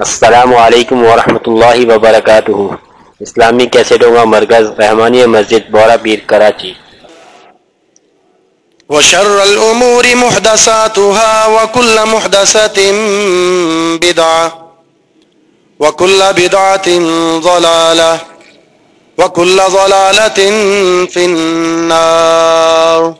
السلام علیکم ورحمۃ اللہ وبرکاتہ۔ اسلامی کیسٹوں کا مرکز رحمانی مسجد بورا پیر کراچی۔ وشر الأمور محدثاتها وكل محدثة بدعة وكل بدعة ضلالة وكل ضلالة في النار۔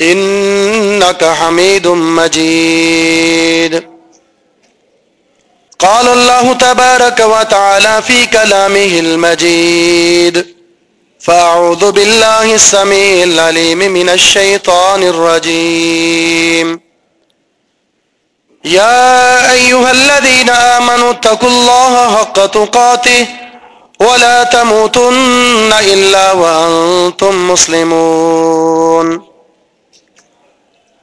إنك حميد مجيد. قال الله تبارك وتعالى في كلامه المجيد. فأعوذ بالله السميع العليم من الشيطان الرجيم. يا أيها الذين آمنوا اتقوا الله حق تقاته ولا تموتن إلا وأنتم مسلمون.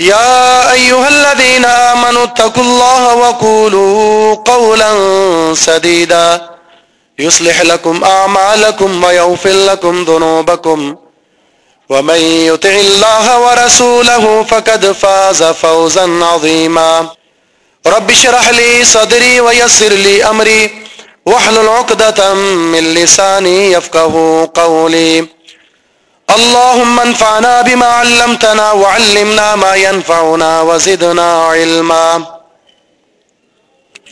يا أيها الذين آمنوا اتقوا الله وقولوا قولا سديدا. يصلح لكم أعمالكم ويغفر لكم ذنوبكم. ومن يطع الله ورسوله فقد فاز فوزا عظيما. رب شرح لي صدري ويسر لي أمري. واحلل عقدة من لساني يفقه قولي. اللهم انفعنا بما علمتنا وعلمنا ما ينفعنا وزدنا علما.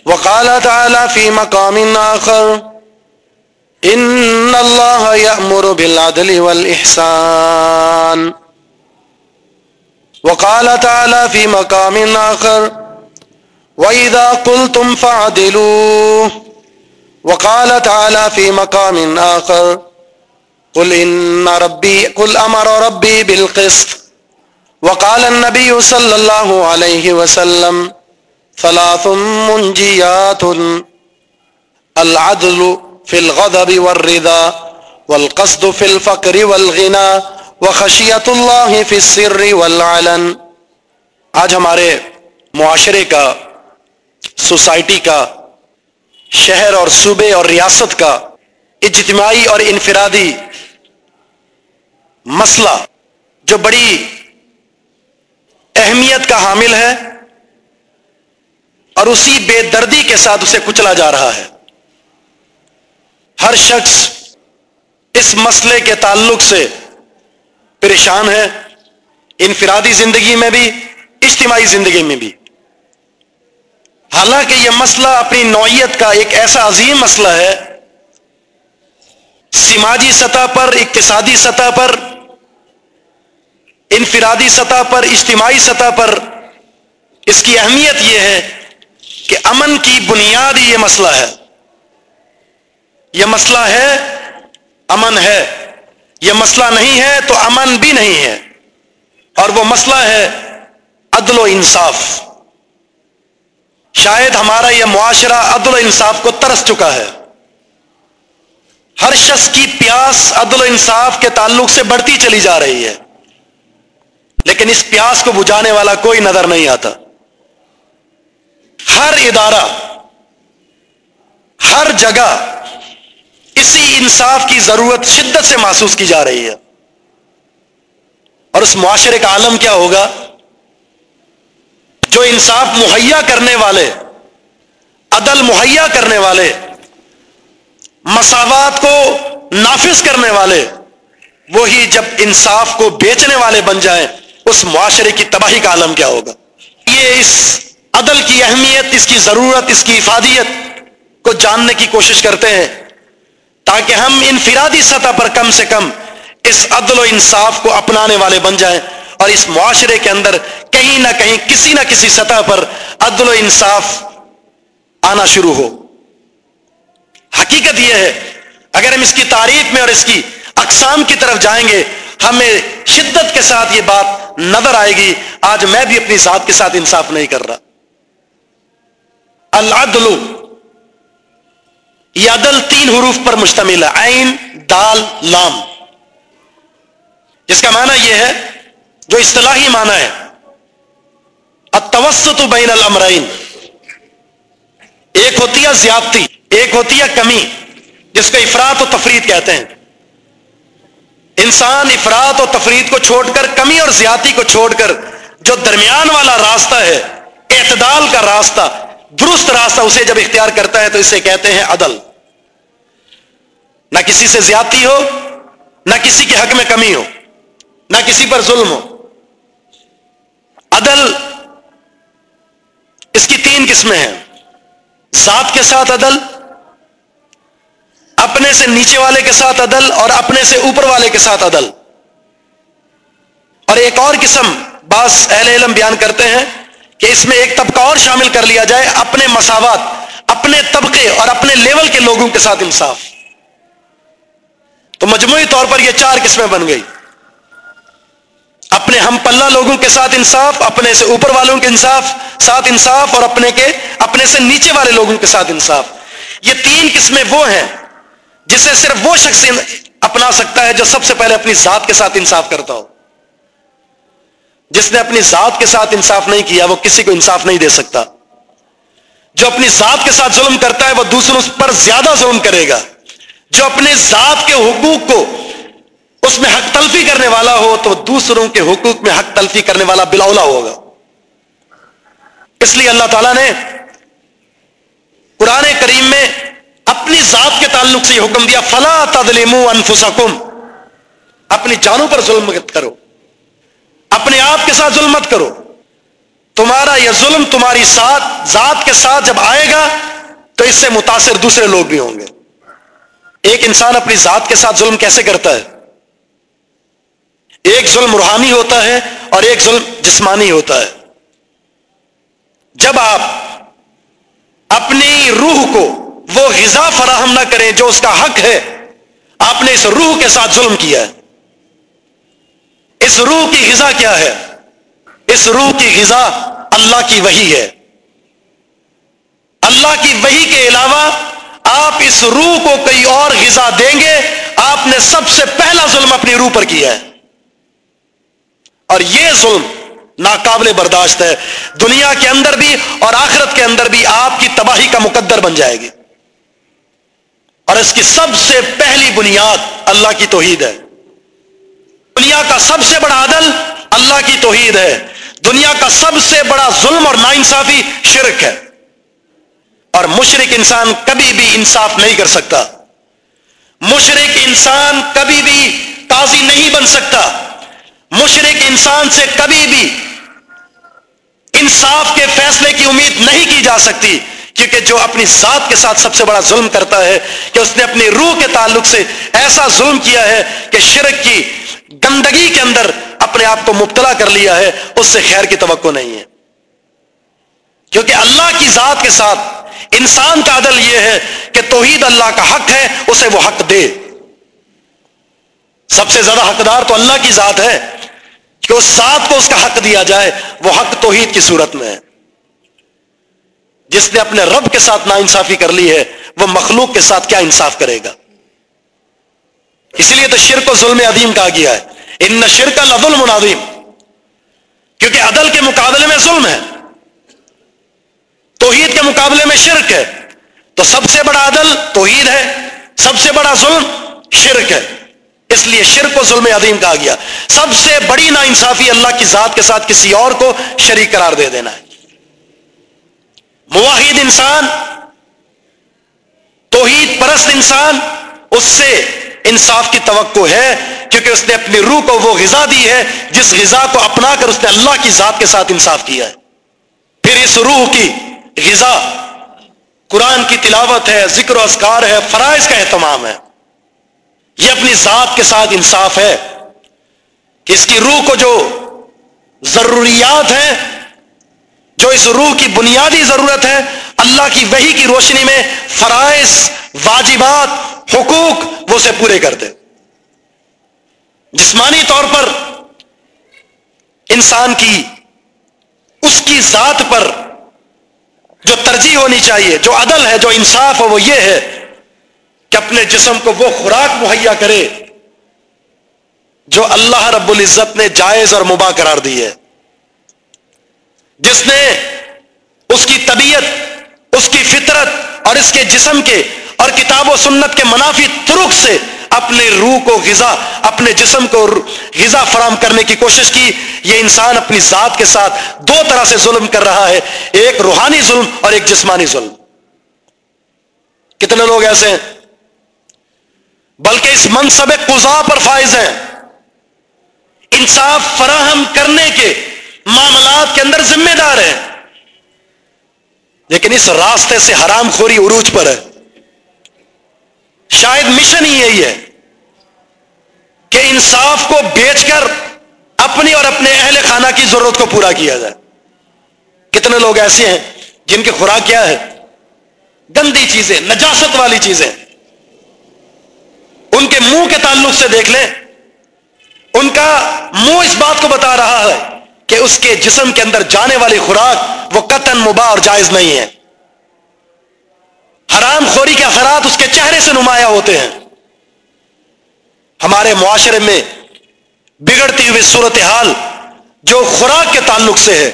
وقال تعالى في مقام آخر، إن الله يأمر بالعدل والإحسان. وقال تعالى في مقام آخر، وإذا قلتم فعدلوا. وقال تعالى في مقام آخر قل ان ربي قل امر ربي بالقسط. وقال النبي صلى الله عليه وسلم، ثلاث منجيات. العدل في الغضب والرضا، والقصد في الفقر والغنى، وخشية الله في السر والعلن. آج ہمارے معاشرے کا، سوسائٹی کا، شہر اور صوبے اور ریاست کا، اجتماعی اور انفرادی مسئلہ جو بڑی اہمیت کا حامل ہے اور اسی بے دردی کے ساتھ اسے کچلا جا رہا ہے۔ ہر شخص اس مسئلے کے تعلق سے پریشان ہے، انفرادی زندگی میں بھی، اجتماعی زندگی میں بھی۔ حالانکہ یہ مسئلہ اپنی نوعیت کا ایک ایسا عظیم مسئلہ ہے، سماجی سطح پر، اقتصادی سطح پر انفرادی سطح پر، اجتماعی سطح پر اس کی اہمیت یہ ہے کہ امن کی بنیاد یہ مسئلہ ہے۔ یہ مسئلہ ہے امن ہے۔ یہ مسئلہ نہیں ہے تو امن بھی نہیں ہے۔ اور وہ مسئلہ ہے عدل و انصاف۔ شاید ہمارا یہ معاشرہ عدل و انصاف کو ترس چکا ہے۔ ہر شخص کی پیاس عدل و انصاف کے تعلق سے بڑھتی چلی جا رہی ہے۔ لیکن اس پیاس کو بجھانے والا کوئی نظر نہیں آتا۔ ہر ادارہ، ہر جگہ اسی انصاف کی ضرورت شدت سے محسوس کی جا رہی ہے۔ اور اس معاشرے کا عالم کیا ہوگا؟ جو انصاف مہیا کرنے والے، عدل مہیا کرنے والے، مساوات کو نافذ کرنے والے، وہی جب انصاف کو بیچنے والے بن جائیں اس معاشرے کی تباہی کا عالم کیا ہوگا؟ یہ اس عدل کی اہمیت، اس کی ضرورت، اس کی افادیت کو جاننے کی کوشش کرتے ہیں تاکہ ہم انفرادی سطح پر کم سے کم اس عدل و انصاف کو اپنانے والے بن جائیں اور اس معاشرے کے اندر کہیں نہ کہیں، کسی نہ کسی سطح پر عدل و انصاف آنا شروع ہو۔ حقیقت یہ ہے، اگر ہم اس کی تعریف میں اور اس کی اقسام کی طرف جائیں گے ہمیں شدت کے ساتھ یہ بات نظر آئے گی۔ آج میں بھی اپنی ذات کے ساتھ انصاف نہیں کر رہا۔ العدل، یہ عدل تین حروف پر مشتمل ہے۔ عین، دال، لام۔ جس کا معنی یہ ہے، جو اصطلاحی معنی ہے۔ التوسط بین الامرین۔ ایک ہوتی ہے زیادتی، ایک ہوتی ہے کمی، جس کو افراد و تفرید کہتے ہیں۔ انسان افراد و تفرید کو چھوڑ کر، کمی اور زیادتی کو چھوڑ کر جو درمیان والا راستہ ہے، اعتدال کا راستہ، درست راستہ اسے جب اختیار کرتا ہے تو اسے کہتے ہیں عدل۔ نہ کسی سے زیادتی ہو، نہ کسی کے حق میں کمی ہو، نہ کسی پر ظلم ہو۔ عدل اس کی تین قسمیں ہیں۔ ذات کے ساتھ عدل اپنے سے نیچے والے کے ساتھ عدل اور اپنے سے اوپر والے کے ساتھ عدل۔ اور ایک اور قسم بعض اہل علم بیان کرتے ہیں کہ اس میں ایک طبقہ اور شامل کر لیا جائے اپنے مساوات، اپنے طبقے اور اپنے لیول کے لوگوں کے ساتھ انصاف۔ تو مجموعی طور پر یہ چار قسمیں بن گئی۔ اپنے ہم پلہ لوگوں کے ساتھ انصاف، اپنے سے اوپر والوں کے انصاف، ساتھ انصاف اور اپنے کے، اپنے سے نیچے والے لوگوں کے ساتھ انصاف۔ یہ تین قسمیں وہ ہیں جسے صرف وہ شخص اپنا سکتا ہے جو سب سے پہلے اپنی ذات کے ساتھ انصاف کرتا ہو۔ جس نے اپنی ذات کے ساتھ انصاف نہیں کیا، وہ کسی کو انصاف نہیں دے سکتا۔ جو اپنی ذات کے ساتھ ظلم کرتا ہے، وہ دوسروں پر زیادہ ظلم کرے گا۔ جو اپنے ذات کے حقوق کو اس میں حق تلفی کرنے والا ہو، تو دوسروں کے حقوق میں حق تلفی کرنے والا بلاولا ہوگا۔ اس لیے اللہ تعالیٰ نے قرآن کریم میں اپنی ذات کے تعلق سے یہ حکم دیا، فلا تدلیم انفسکم اپنی جانوں پر ظلم مت کرو۔ اپنے آپ کے ساتھ ظلم مت کرو۔ تمہارا یہ ظلم تمہاری ساتھ، ذات کے ساتھ جب آئے گا، تو اس سے متاثر دوسرے لوگ بھی ہوں گے۔ ایک انسان اپنی ذات کے ساتھ ظلم کیسے کرتا ہے؟ ایک ظلم روحانی ہوتا ہے اور ایک ظلم جسمانی ہوتا ہے۔ جب آپ اپنی روح کو وہ غذا فراہم نہ کریں جو اس کا حق ہے۔ آپ نے اس روح کے ساتھ ظلم کیا ہے۔ اس روح کی غذا کیا ہے؟ اس روح کی غذا اللہ کی وہی ہے۔ اللہ کی وہی کے علاوہ آپ اس روح کو کئی اور غذا دیں گے۔ آپ نے سب سے پہلا ظلم اپنی روح پر کیا ہے۔ اور یہ ظلم ناقابل برداشت ہے۔ دنیا کے اندر بھی اور آخرت کے اندر بھی آپ کی تباہی کا مقدر بن جائے گی۔ اور اس کی سب سے پہلی بنیاد اللہ کی توحید ہے۔ دنیا کا سب سے بڑا عدل اللہ کی توحید ہے۔ دنیا کا سب سے بڑا ظلم اور ناانصافی شرک ہے۔ اور مشرق انسان کبھی بھی انصاف نہیں کر سکتا۔ مشرق انسان کبھی بھی تازی نہیں بن سکتا۔ مشرق انسان سے کبھی بھی انصاف کے فیصلے کی امید نہیں کی جا سکتی۔ کیونکہ جو اپنی ذات کے ساتھ سب سے بڑا ظلم کرتا ہے کہ اس نے اپنی روح کے تعلق سے ایسا ظلم کیا ہے کہ شرک کی گندگی کے اندر اپنے آپ کو مبتلا کر لیا ہے، اس سے خیر کی توقع نہیں ہے۔ کیونکہ اللہ کی ذات کے ساتھ انسان کا عدل یہ ہے کہ توحید اللہ کا حق ہے، اسے وہ حق دے۔ سب سے زیادہ حقدار تو اللہ کی ذات ہے کہ اس ذات کو اس کا حق دیا جائے، وہ حق توحید کی صورت میں ہے۔ جس نے اپنے رب کے ساتھ نا انصافی کر لی ہے، وہ مخلوق کے ساتھ کیا انصاف کرے گا؟ اسی لیے تو شرک و ظلم عظیم کہا گیا ہے۔ ان شرک الظلم عظیم۔ کیونکہ عدل کے مقابلے میں ظلم ہے۔ توحید کے مقابلے میں شرک ہے۔ تو سب سے بڑا عدل توحید ہے، سب سے بڑا ظلم شرک ہے۔ اس لیے شرک و ظلم عظیم کہا گیا۔ سب سے بڑی نا انصافی اللہ کی ذات کے ساتھ کسی اور کو شریک قرار دے دینا ہے۔ مواحد انسان، توحید پرست انسان، اس سے انصاف کی توقع ہے کیونکہ اس نے اپنی روح کو وہ غذا دی ہے، جس غذا کو اپنا کر اس نے اللہ کی ذات کے ساتھ انصاف کیا ہے۔ پھر اس روح کی غذا قرآن کی تلاوت ہے، ذکر و اذکار ہے، فرائض کا اہتمام ہے۔ یہ اپنی ذات کے ساتھ انصاف ہے۔ کہ اس کی روح کو جو ضروریات ہیں جو اس روح کی بنیادی ضرورت ہے، اللہ کی وہی کی روشنی میں فرائض، واجبات، حقوق وہ اسے پورے کر دے۔ جسمانی طور پر انسان کی اس کی ذات پر جو ترجیح ہونی چاہیے، جو عدل ہے، جو انصاف ہے، وہ یہ ہے کہ اپنے جسم کو وہ خوراک مہیا کرے جو اللہ رب العزت نے جائز اور مباح قرار دی ہے۔ جس نے اس کی طبیعت، اس کی فطرت اور اس کے جسم کے اور کتاب و سنت کے منافی ترک سے اپنے روح کو غذا، اپنے جسم کو غذا فراہم کرنے کی کوشش کی۔ یہ انسان اپنی ذات کے ساتھ دو طرح سے ظلم کر رہا ہے۔ ایک روحانی ظلم اور ایک جسمانی ظلم۔ کتنے لوگ ایسے ہیں؟ بلکہ اس منصب قضا پر فائز ہیں۔ انصاف فراہم کرنے کے معاملات کے اندر ذمہ دار ہیں۔ لیکن اس راستے سے حرام خوری عروج پر ہے۔ شاید مشن ہی یہی ہے کہ انصاف کو بیچ کر اپنی اور اپنے اہل خانہ کی ضرورت کو پورا کیا جائے۔ کتنے لوگ ایسے ہیں جن کی خوراک کیا ہے؟ گندی چیزیں، نجاست والی چیزیں۔ ان کے منہ کے تعلق سے دیکھ لیں۔ ان کا منہ اس بات کو بتا رہا ہے کہ اس کے جسم کے اندر جانے والی خوراک وہ قطن مباح اور جائز نہیں ہے۔ حرام خوری کے اثرات اس کے چہرے سے نمایاں ہوتے ہیں۔ ہمارے معاشرے میں بگڑتی ہوئی صورتحال جو خوراک کے تعلق سے ہے،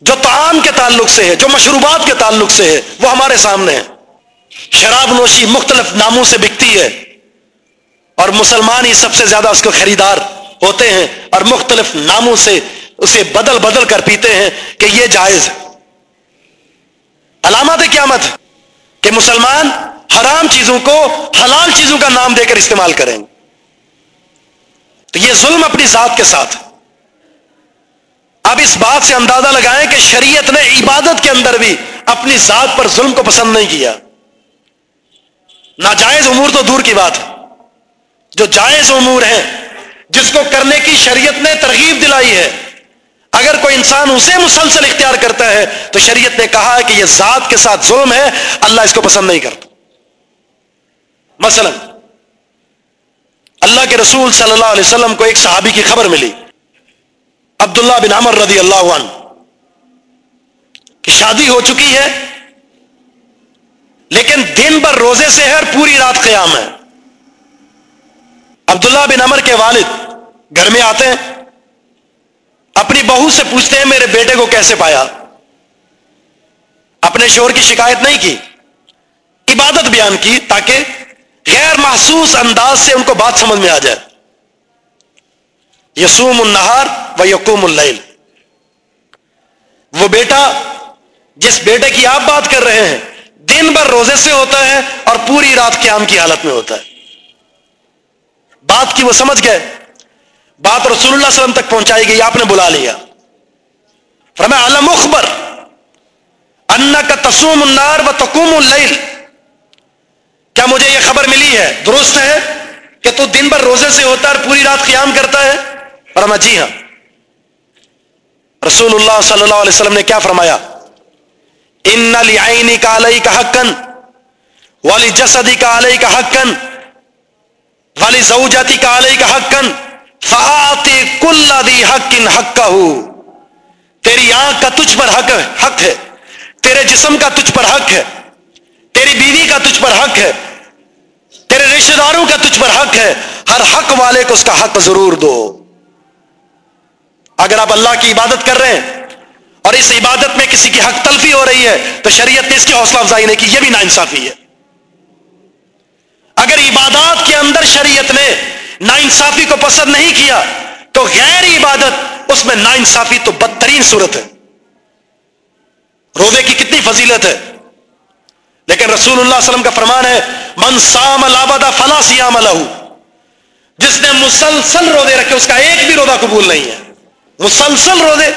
جو تعام کے تعلق سے ہے، جو مشروبات کے تعلق سے ہے، وہ ہمارے سامنے ہے شراب نوشی مختلف ناموں سے بکتی ہے اور مسلمان ہی سب سے زیادہ اس کو خریدار ہوتے ہیں اور مختلف ناموں سے اسے بدل بدل کر پیتے ہیں کہ یہ جائز ہے۔ علامات قیامت کہ مسلمان حرام چیزوں کو حلال چیزوں کا نام دے کر استعمال کریں تو یہ ظلم اپنی ذات کے ساتھ۔ اب اس بات سے اندازہ لگائیں کہ شریعت نے عبادت کے اندر بھی اپنی ذات پر ظلم کو پسند نہیں کیا۔ ناجائز امور تو دور کی بات ہے۔ جو جائز امور ہیں جس کو کرنے کی شریعت نے ترغیب دلائی ہے۔ اگر کوئی انسان اسے مسلسل اختیار کرتا ہے، تو شریعت نے کہا ہے کہ یہ ذات کے ساتھ ظلم ہے، اللہ اس کو پسند نہیں کرتا۔ مثلا، اللہ کے رسول صلی اللہ علیہ وسلم کو ایک صحابی کی خبر ملی۔ عبداللہ بن عمر رضی اللہ عنہ، کہ شادی ہو چکی ہے، لیکن دن بھر روزے سے ہے اور پوری رات قیام ہے۔ عبداللہ بن عمر کے والد گھر میں آتے ہیں، اپنی بہو سے پوچھتے ہیں، میرے بیٹے کو کیسے پایا؟ اپنے شور کی شکایت نہیں کی، عبادت بیان کی تاکہ غیر محسوس انداز سے ان کو بات سمجھ میں آ جائے۔ یسوم النہار و یقوم اللیل۔ وہ بیٹا جس بیٹے کی آپ بات کر رہے ہیں، دن بھر روزے سے ہوتا ہے اور پوری رات قیام کی حالت میں ہوتا ہے۔ بات کی وہ سمجھ گئے۔ بات رسول اللہ علیہ وسلم تک پہنچائی گئی، آپ نے بلا لیا۔ فرمایا، علم اخبر ان کا تسوم النار و تقوم اللیل۔ کیا مجھے یہ خبر ملی ہے؟ درست ہے کہ تو دن بھر روزے سے ہوتا ہے اور پوری رات قیام کرتا ہے؟ فرما جی ہاں۔ رسول اللہ صلی اللہ علیہ وسلم نے کیا فرمایا؟ ان علی کا علیہ کا حقن والی جسدی کا علیہ کا حقن والی زوجاتی کا علیہ کا حقن فاتی کل دی حق ان حق کا تیری آنکھ کا تجھ پر حق حق ہے۔ تیرے جسم کا تجھ پر حق ہے۔ تیری بیوی کا تجھ پر حق ہے۔ تیرے رشتے داروں کا تجھ پر حق ہے۔ ہر حق والے کو اس کا حق ضرور دو۔ اگر آپ اللہ کی عبادت کر رہے ہیں اور اس عبادت میں کسی کی حق تلفی ہو رہی ہے، تو شریعت نے اس کی حوصلہ افزائی نہیں کی، یہ بھی نا انصافی ہے۔ اگر عبادات کے اندر شریعت نے نا انصافی کو پسند نہیں کیا، تو غیر عبادت، اس میں نا انصافی تو بدترین صورت ہے۔ روزے کی کتنی فضیلت ہے۔ لیکن رسول اللہ علیہ وسلم کا فرمان ہے، من سام الابدا فلا سیام لہو جس نے مسلسل روزے رکھے، اس کا ایک بھی روزہ قبول نہیں ہے۔ مسلسل روزے،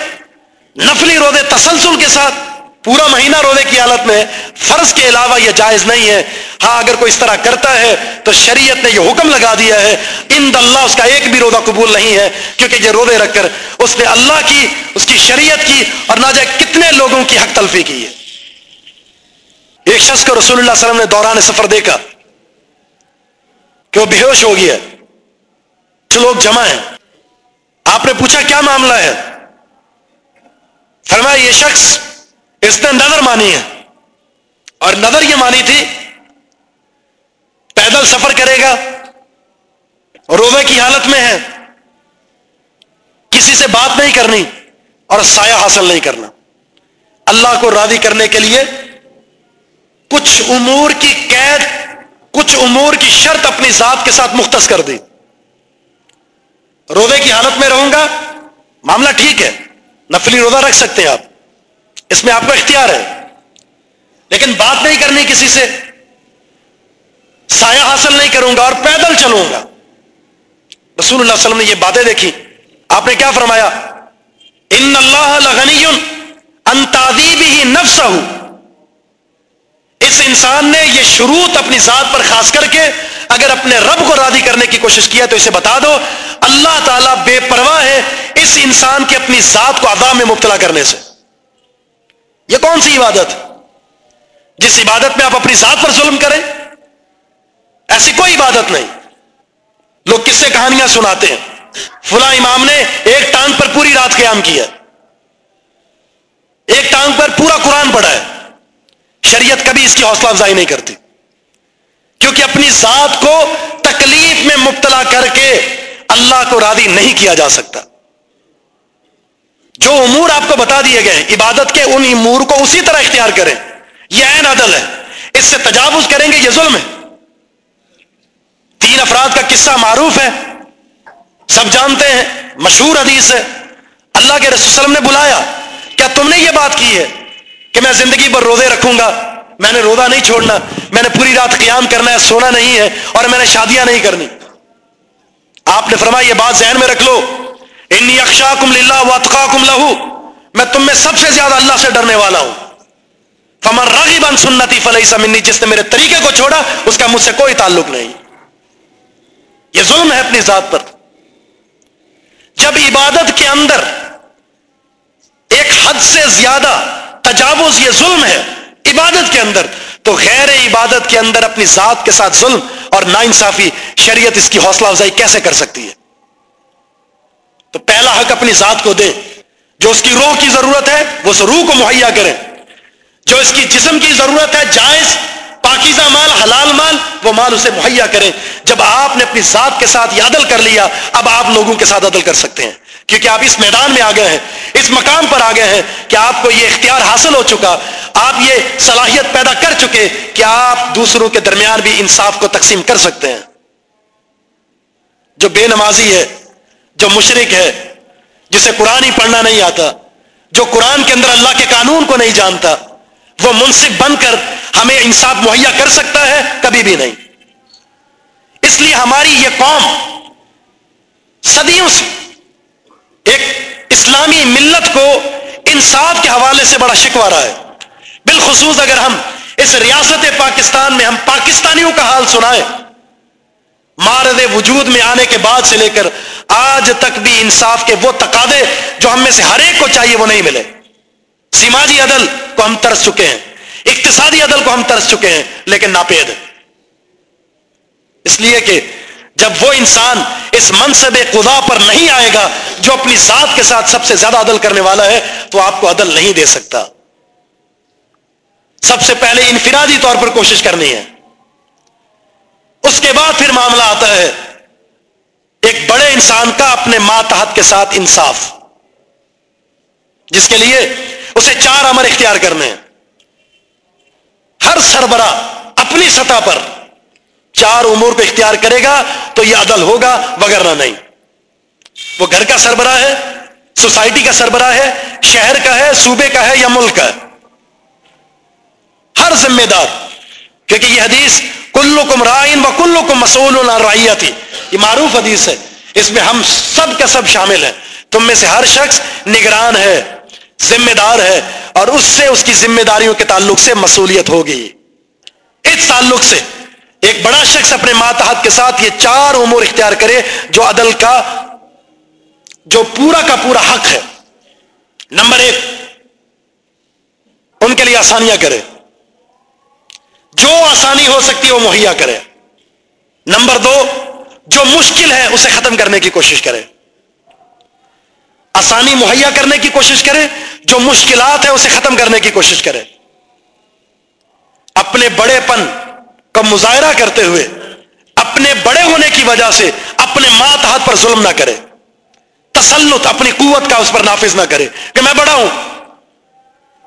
نفلی روزے، تسلسل کے ساتھ۔ پورا مہینہ روزے کی حالت میں فرض کے علاوہ یہ جائز نہیں ہے۔ ہاں اگر کوئی اس طرح کرتا ہے تو شریعت نے یہ حکم لگا دیا ہے، ان اللہ اس کا ایک بھی روزہ قبول نہیں ہے، کیونکہ یہ روزے رکھ کر اس نے اللہ کی، اس کی شریعت کی اور نہ جائے کتنے لوگوں کی حق تلفی کی ہے۔ ایک شخص کو رسول اللہ علیہ وسلم نے دوران سفر دیکھا کہ وہ بے ہوش ہو گیا کچھ لوگ جمع ہیں۔ آپ نے پوچھا، کیا معاملہ ہے؟ فرمایا، یہ شخص اس نے نظر مانی ہے۔ اور نظر یہ مانی تھی، پیدل سفر کرے گا، روزے کی حالت میں ہے، کسی سے بات نہیں کرنی اور سایہ حاصل نہیں کرنا۔ اللہ کو راضی کرنے کے لیے کچھ امور کی قید، کچھ امور کی شرط اپنی ذات کے ساتھ مختص کر دی۔ روزے کی حالت میں رہوں گا، معاملہ ٹھیک ہے، نفلی روزہ رکھ سکتے ہیں آپ۔ اس میں آپ کو اختیار ہے۔ لیکن بات نہیں کرنی کسی سے۔ سایہ حاصل نہیں کروں گا اور پیدل چلوں گا۔ رسول اللہ علیہ وسلم نے یہ باتیں دیکھی۔ آپ نے کیا فرمایا؟ ان اللہ انتادیب ہی نفس اس انسان نے یہ شروط اپنی ذات پر خاص کر کے اگر اپنے رب کو راضی کرنے کی کوشش کیا تو اسے بتا دو۔ اللہ تعالیٰ بے پرواہ ہے اس انسان کے اپنی ذات کو عذاب میں مبتلا کرنے سے۔ یہ کون سی عبادت جس عبادت میں آپ اپنی ذات پر ظلم کریں؟ ایسی کوئی عبادت نہیں۔ لوگ کس سے کہانیاں سناتے ہیں۔ فلاں امام نے ایک ٹانگ پر پوری رات قیام کیا۔ ایک ٹانگ پر پورا قرآن پڑھا ہے۔ شریعت کبھی اس کی حوصلہ افزائی نہیں کرتی۔ کیونکہ اپنی ذات کو تکلیف میں مبتلا کر کے اللہ کو راضی نہیں کیا جا سکتا۔ جو امور آپ کو بتا دیے گئے عبادت کے، ان امور کو اسی طرح اختیار کریں۔ یہ عین عدل ہے۔ اس سے تجاوز کریں گے، یہ ظلم ہے۔ تین افراد کا قصہ معروف ہے۔ سب جانتے ہیں، مشہور حدیث ہے۔ اللہ کے رسول وسلم نے بلایا۔ کیا تم نے یہ بات کی ہے کہ میں زندگی پر روزے رکھوں گا؟ میں نے روزہ نہیں چھوڑنا۔ میں نے پوری رات قیام کرنا ہے، سونا نہیں ہے اور میں نے شادیاں نہیں کرنی۔ آپ نے فرمایا، یہ بات ذہن میں رکھ لو۔ انی اکشا کم للہ وطقا کم لہو میں تم میں سب سے زیادہ اللہ سے ڈرنے والا ہوں۔ فمر راغی بن سنتی فلئی سمنی جس نے میرے طریقے کو چھوڑا، اس کا مجھ سے کوئی تعلق نہیں۔ یہ ظلم ہے اپنی ذات پر۔ جب عبادت کے اندر ایک حد سے زیادہ تجاوز، یہ ظلم ہے عبادت کے اندر، تو غیر عبادت کے اندر اپنی ذات کے ساتھ ظلم اور نا انصافی شریعت اس کی حوصلہ افزائی کیسے کر سکتی ہے؟ تو پہلا حق اپنی ذات کو دیں جو اس کی روح کی ضرورت ہے، وہ اس روح کو مہیا کریں جو اس کی جسم کی ضرورت ہے، جائز، پاکیزہ مال، حلال مال، وہ مال اسے مہیا کریں جب آپ نے اپنی ذات کے ساتھ یہ عدل کر لیا، اب آپ لوگوں کے ساتھ عدل کر سکتے ہیں۔ کیونکہ آپ اس میدان میں آ گئے ہیں، اس مقام پر آ گئے ہیں کہ آپ کو یہ اختیار حاصل ہو چکا۔ آپ یہ صلاحیت پیدا کر چکے کہ آپ دوسروں کے درمیان بھی انصاف کو تقسیم کر سکتے ہیں۔ جو بے نمازی ہے جو مشرق ہے، جسے قرآن ہی پڑھنا نہیں آتا، جو قرآن کے اندر اللہ کے قانون کو نہیں جانتا، وہ منصف بن کر ہمیں انصاف مہیا کر سکتا ہے، کبھی بھی نہیں۔ اس لیے ہماری یہ قوم صدیوں سے ایک اسلامی ملت کو انصاف کے حوالے سے بڑا شکوا رہا ہے۔ بالخصوص اگر ہم اس ریاست پاکستان میں ہم پاکستانیوں کا حال سنائیں مارد وجود میں آنے کے بعد سے لے کر آج تک بھی انصاف کے وہ تقاضے جو ہم میں سے ہر ایک کو چاہیے وہ نہیں ملے۔ سماجی عدل کو ہم ترس چکے ہیں، اقتصادی عدل کو ہم ترس چکے ہیں، لیکن ناپید۔ اس لیے کہ جب وہ انسان اس منصب خدا پر نہیں آئے گا جو اپنی ذات کے ساتھ سب سے زیادہ عدل کرنے والا ہے، تو آپ کو عدل نہیں دے سکتا۔ سب سے پہلے انفرادی طور پر کوشش کرنی ہے۔ اس کے بعد پھر معاملہ آتا ہے۔ ایک بڑے انسان کا اپنے ماتحت کے ساتھ انصاف۔ جس کے لیے اسے چار امر اختیار کرنے ہیں۔ ہر سربراہ اپنی سطح پر چار امور کو اختیار کرے گا تو یہ عدل ہوگا، وغیرہ نہیں۔ وہ گھر کا سربراہ ہے، سوسائٹی کا سربراہ ہے، شہر کا ہے، صوبے کا ہے یا ملک کا ہے۔ ہر ذمہ دار، کیونکہ یہ حدیث کلو کم رائن و کلو کم مسول تھی یہ معروف حدیث ہے۔ اس میں ہم سب کا سب شامل ہیں۔ تم میں سے ہر شخص نگران ہے، ذمہ دار ہے، اور اس سے اس کی ذمہ داریوں کے تعلق سے مصولیت ہوگی۔ اس تعلق سے ایک بڑا شخص اپنے ماتحت کے ساتھ یہ چار امور اختیار کرے جو عدل کا، جو پورا کا پورا حق ہے۔ نمبر ایک، ان کے لیے آسانیاں کرے۔ جو آسانی ہو سکتی ہے وہ مہیا کرے۔ نمبر دو، جو مشکل ہے اسے ختم کرنے کی کوشش کرے۔ آسانی مہیا کرنے کی کوشش کرے، جو مشکلات ہے اسے ختم کرنے کی کوشش کرے۔ اپنے بڑے پن کا مظاہرہ کرتے ہوئے، اپنے بڑے ہونے کی وجہ سے اپنے مات ہاتھ پر ظلم نہ کرے۔ تسلط، اپنی قوت کا اس پر نافذ نہ کرے۔ کہ میں بڑا ہوں،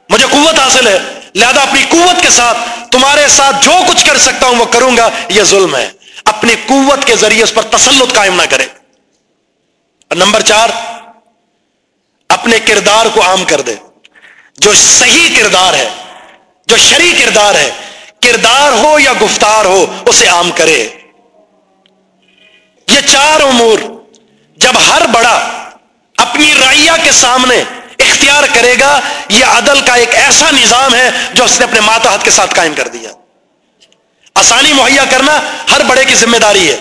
مجھے قوت حاصل ہے۔ لہذا اپنی قوت کے ساتھ تمہارے ساتھ جو کچھ کر سکتا ہوں وہ کروں گا، یہ ظلم ہے۔ اپنی قوت کے ذریعے اس پر تسلط قائم نہ کرے۔ اور نمبر چار، اپنے کردار کو عام کر دے۔ جو صحیح کردار ہے، جو شری کردار ہے، کردار ہو یا گفتار ہو، اسے عام کرے۔ یہ چار امور، جب ہر بڑا اپنی رائیا کے سامنے اختیار کرے گا، یہ عدل کا ایک ایسا نظام ہے جو اس نے اپنے ماتحت کے ساتھ قائم کر دیا۔ آسانی مہیا کرنا ہر بڑے کی ذمہ داری ہے،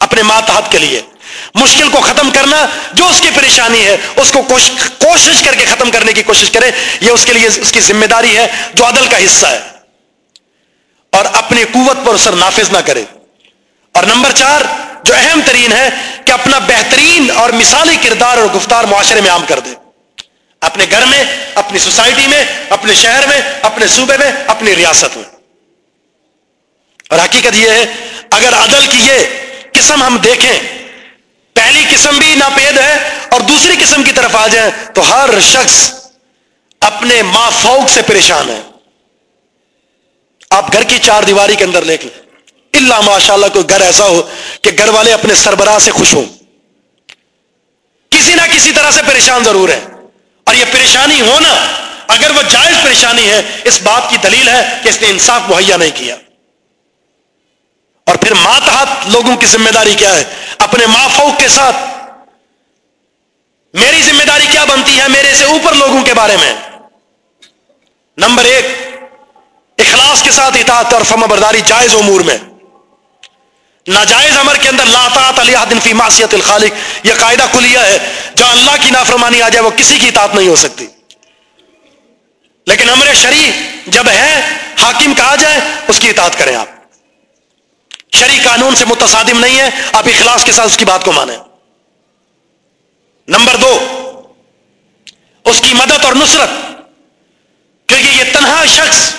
اپنے ماتحت کے لیے۔ مشکل کو ختم کرنا جو اس کی پریشانی ہے، اس کو کوشش کر کے ختم کرنے کی کوشش کرے، یہ اس کے لیے اس کی ذمہ داری ہے جو عدل کا حصہ ہے۔ اور اپنی قوت پر اسر نافذ نہ کرے۔ اور نمبر چار، جو اہم ترین ہے کہ اپنا بہترین اور مثالی کردار اور گفتار معاشرے میں عام کر دے۔ اپنے گھر میں، اپنی سوسائٹی میں، اپنے شہر میں، اپنے صوبے میں، اپنی ریاست میں۔ اور حقیقت یہ ہے، اگر عدل کی یہ قسم ہم دیکھیں، پہلی قسم بھی ناپید ہے اور دوسری قسم کی طرف آ جائیں، تو ہر شخص اپنے ماں فوق سے پریشان ہے۔ آپ گھر کی چار دیواری کے اندر لیں۔ اللہ ماشاء اللہ کوئی گھر ایسا ہو کہ گھر والے اپنے سربراہ سے خوش ہوں۔ کسی نہ کسی طرح سے پریشان ضرور ہے اور یہ پریشانی ہونا اگر وہ جائز پریشانی ہے، اس بات کی دلیل ہے کہ اس نے انصاف مہیا نہیں کیا۔ اور پھر ماتحت لوگوں کی ذمہ داری کیا ہے؟ اپنے ماں فوق کے ساتھ۔ میری ذمہ داری کیا بنتی ہے؟ میرے سے اوپر لوگوں کے بارے میں۔ نمبر ایک، اخلاص کے ساتھ اطاعت اور فم برداری جائز امور میں۔ ناجائز امر کے اندر لاطاط علی دن فی معصیت الخالق، یہ قاعدہ کلیہ ہے جو اللہ کی نافرمانی آ جائے، وہ کسی کی اطاعت نہیں ہو سکتی۔ لیکن امر شریف جب ہے، حاکم کہا جائے؟ اس کی اطاعت کریں آپ۔ شری قانون سے متصادم نہیں ہے، آپ اخلاص کے ساتھ اس کی بات کو مانیں۔ نمبر دو، اس کی مدد اور نصرت، کیونکہ یہ تنہا شخص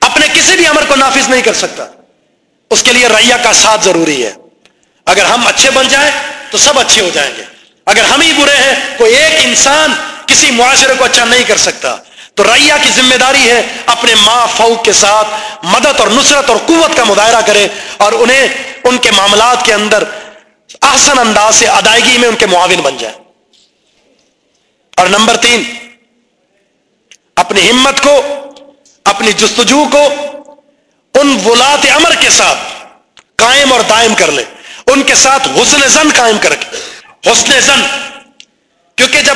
اپنے کسی بھی امر کو نافذ نہیں کر سکتا۔ اس کے لیے ریا کا ساتھ ضروری ہے۔ اگر ہم اچھے بن جائیں تو سب اچھے ہو جائیں گے۔ اگر ہم ہی برے ہیں کوئی ایک انسان کسی معاشرے کو اچھا نہیں کر سکتا۔ تو ریا کی ذمہ داری ہے اپنے ماں فوق کے ساتھ مدد اور نصرت اور قوت کا مظاہرہ کرے اور انہیں ان کے معاملات کے اندر آسن انداز سے ادائیگی میں ان کے معاون بن جائے۔ اور نمبر تین، اپنی ہمت کو، اپنی جستجو کو ان ولات امر کے ساتھ قائم اور دائم کر لے، ان کے ساتھ حسن زن قائم کر کے۔ حسن زن، کیونکہ جب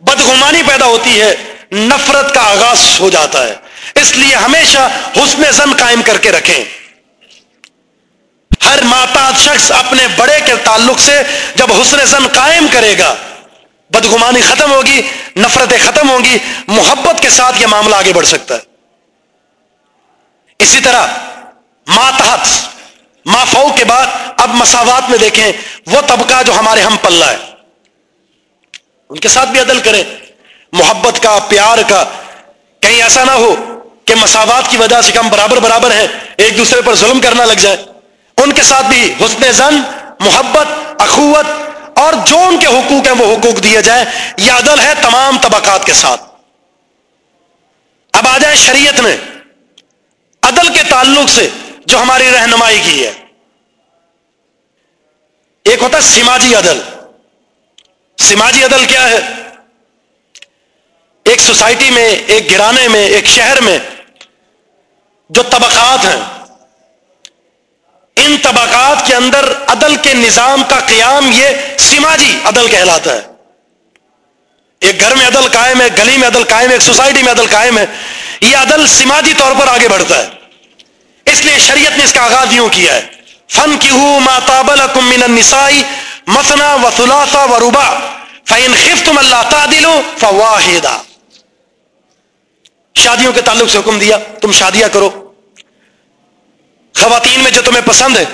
بدگمانی پیدا ہوتی ہے، نفرت کا آغاز ہو جاتا ہے۔ اس لیے ہمیشہ حسن زن قائم کر کے رکھیں۔ ہر ماتا شخص اپنے بڑے کے تعلق سے جب حسن زن قائم کرے گا، بدگمانی ختم ہوگی، نفرتیں ختم ہوں گی، محبت کے ساتھ یہ معاملہ آگے بڑھ سکتا ہے۔ اسی طرح ماتحت ما فو کے بعد اب مساوات میں دیکھیں، وہ طبقہ جو ہمارے ہم پلہ ہے ان کے ساتھ بھی عدل کریں۔ محبت کا، پیار کا، کہیں ایسا نہ ہو کہ مساوات کی وجہ سے ہم برابر برابر ہیں، ایک دوسرے پر ظلم کرنا لگ جائے۔ ان کے ساتھ بھی حسن زن محبت، اخوت اور جو ان کے حقوق ہیں، وہ حقوق دیے جائیں۔ یہ عدل ہے تمام طبقات کے ساتھ۔ اب آ جائیں شریعت میں۔ عدل کے تعلق سے جو ہماری رہنمائی کی ہے۔ ایک ہوتا ہے سماجی عدل۔ سماجی عدل کیا ہے؟ ایک سوسائٹی میں، ایک گرانے میں، ایک شہر میں جو طبقات ہیں، ان طبقات کے اندر عدل کے نظام کا قیام یہ سماجی عدل کہلاتا ہے۔ ایک گھر میں عدل قائم ہے، گلی میں عدل قائم ہے، ایک سوسائٹی میں عدل قائم ہے۔ یہ عدل سماجی طور پر آگے بڑھتا ہے۔ اس لیے شریعت نے اس کا آغاز یوں کیا ہے۔ فن کی ہوں ماتابل من النسائی مسنا و سلاسا و روبا فین خف تم اللہ تعدل فواہدا شادیوں کے تعلق سے حکم دیا، تم شادیاں کرو۔ خواتین میں جو تمہیں پسند ہے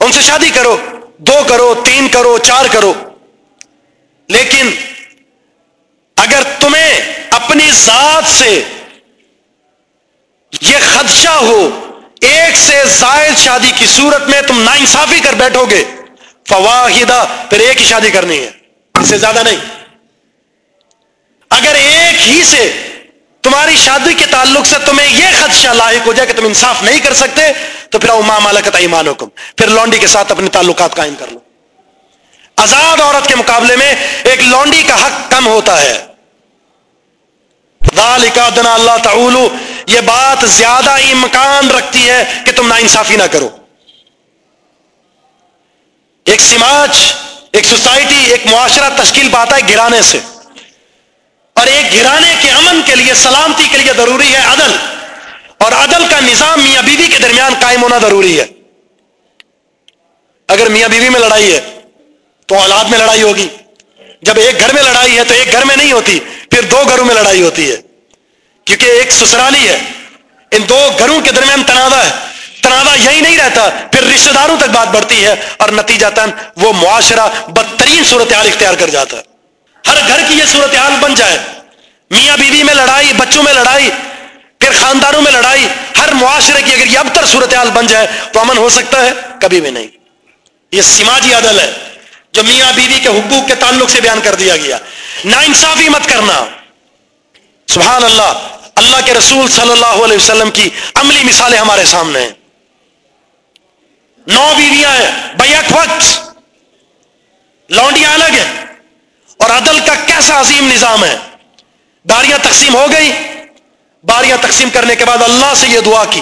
ان سے شادی کرو۔ دو کرو، تین کرو، چار کرو۔ لیکن اگر تمہیں اپنی ذات سے یہ خدشہ ہو ایک سے زائد شادی کی صورت میں تم نا انصافی کر بیٹھو گے۔ فواہدہ پھر ایک ہی شادی کرنی ہے۔ اس سے زیادہ نہیں۔ اگر ایک ہی سے تمہاری شادی کے تعلق سے تمہیں یہ خدشہ لاحق ہو جائے کہ تم انصاف نہیں کر سکتے، تو پھر او ماں مالکت ایمان حکم پھر لونڈی کے ساتھ اپنے تعلقات قائم کر لو۔ آزاد عورت کے مقابلے میں ایک لونڈی کا حق کم ہوتا ہے۔ اللہ تعالو یہ بات زیادہ امکان رکھتی ہے کہ تم نا انصافی نہ کرو۔ ایک سماج، ایک سوسائٹی، ایک معاشرہ تشکیل پاتا ہے گرانے سے۔ اور ایک گرانے کے امن کے لیے، سلامتی کے لیے ضروری ہے عدل۔ اور عدل کا نظام میاں بیوی کے درمیان قائم ہونا ضروری ہے۔ اگر میاں بیوی میں لڑائی ہے، تو اولاد میں لڑائی ہوگی۔ جب ایک گھر میں لڑائی ہے، تو ایک گھر میں نہیں ہوتی، پھر دو گھروں میں لڑائی ہوتی ہے۔ کیونکہ ایک سسرالی ہے۔ ان دو گھروں کے درمیان تنازع ہے۔ تنازع یہی نہیں رہتا، پھر رشتہ داروں تک بات بڑھتی ہے اور نتیجہ تن وہ معاشرہ بدترین صورتحال اختیار کر جاتا ہے۔ ہر گھر کی یہ صورتحال بن جائے۔ میاں بیوی میں لڑائی، بچوں میں لڑائی، پھر خاندانوں میں لڑائی، ہر معاشرے کی اگر یہ ابتر صورتحال بن جائے تو امن ہو سکتا ہے؟ کبھی بھی نہیں۔ یہ سماجی عدل ہے جو میاں بیوی کے حقوق کے تعلق سے بیان کر دیا گیا۔ نا انصافی مت کرنا۔ سبحان اللہ اللہ کے رسول صلی اللہ علیہ وسلم کی عملی مثالیں ہمارے سامنے ہیں۔ نو بیویاں ہیں بیک وقت لونڈیاں الگ ہیں اور عدل کا کیسا عظیم نظام ہے۔ باریاں تقسیم ہو گئی باریاں تقسیم کرنے کے بعد اللہ سے یہ دعا کی۔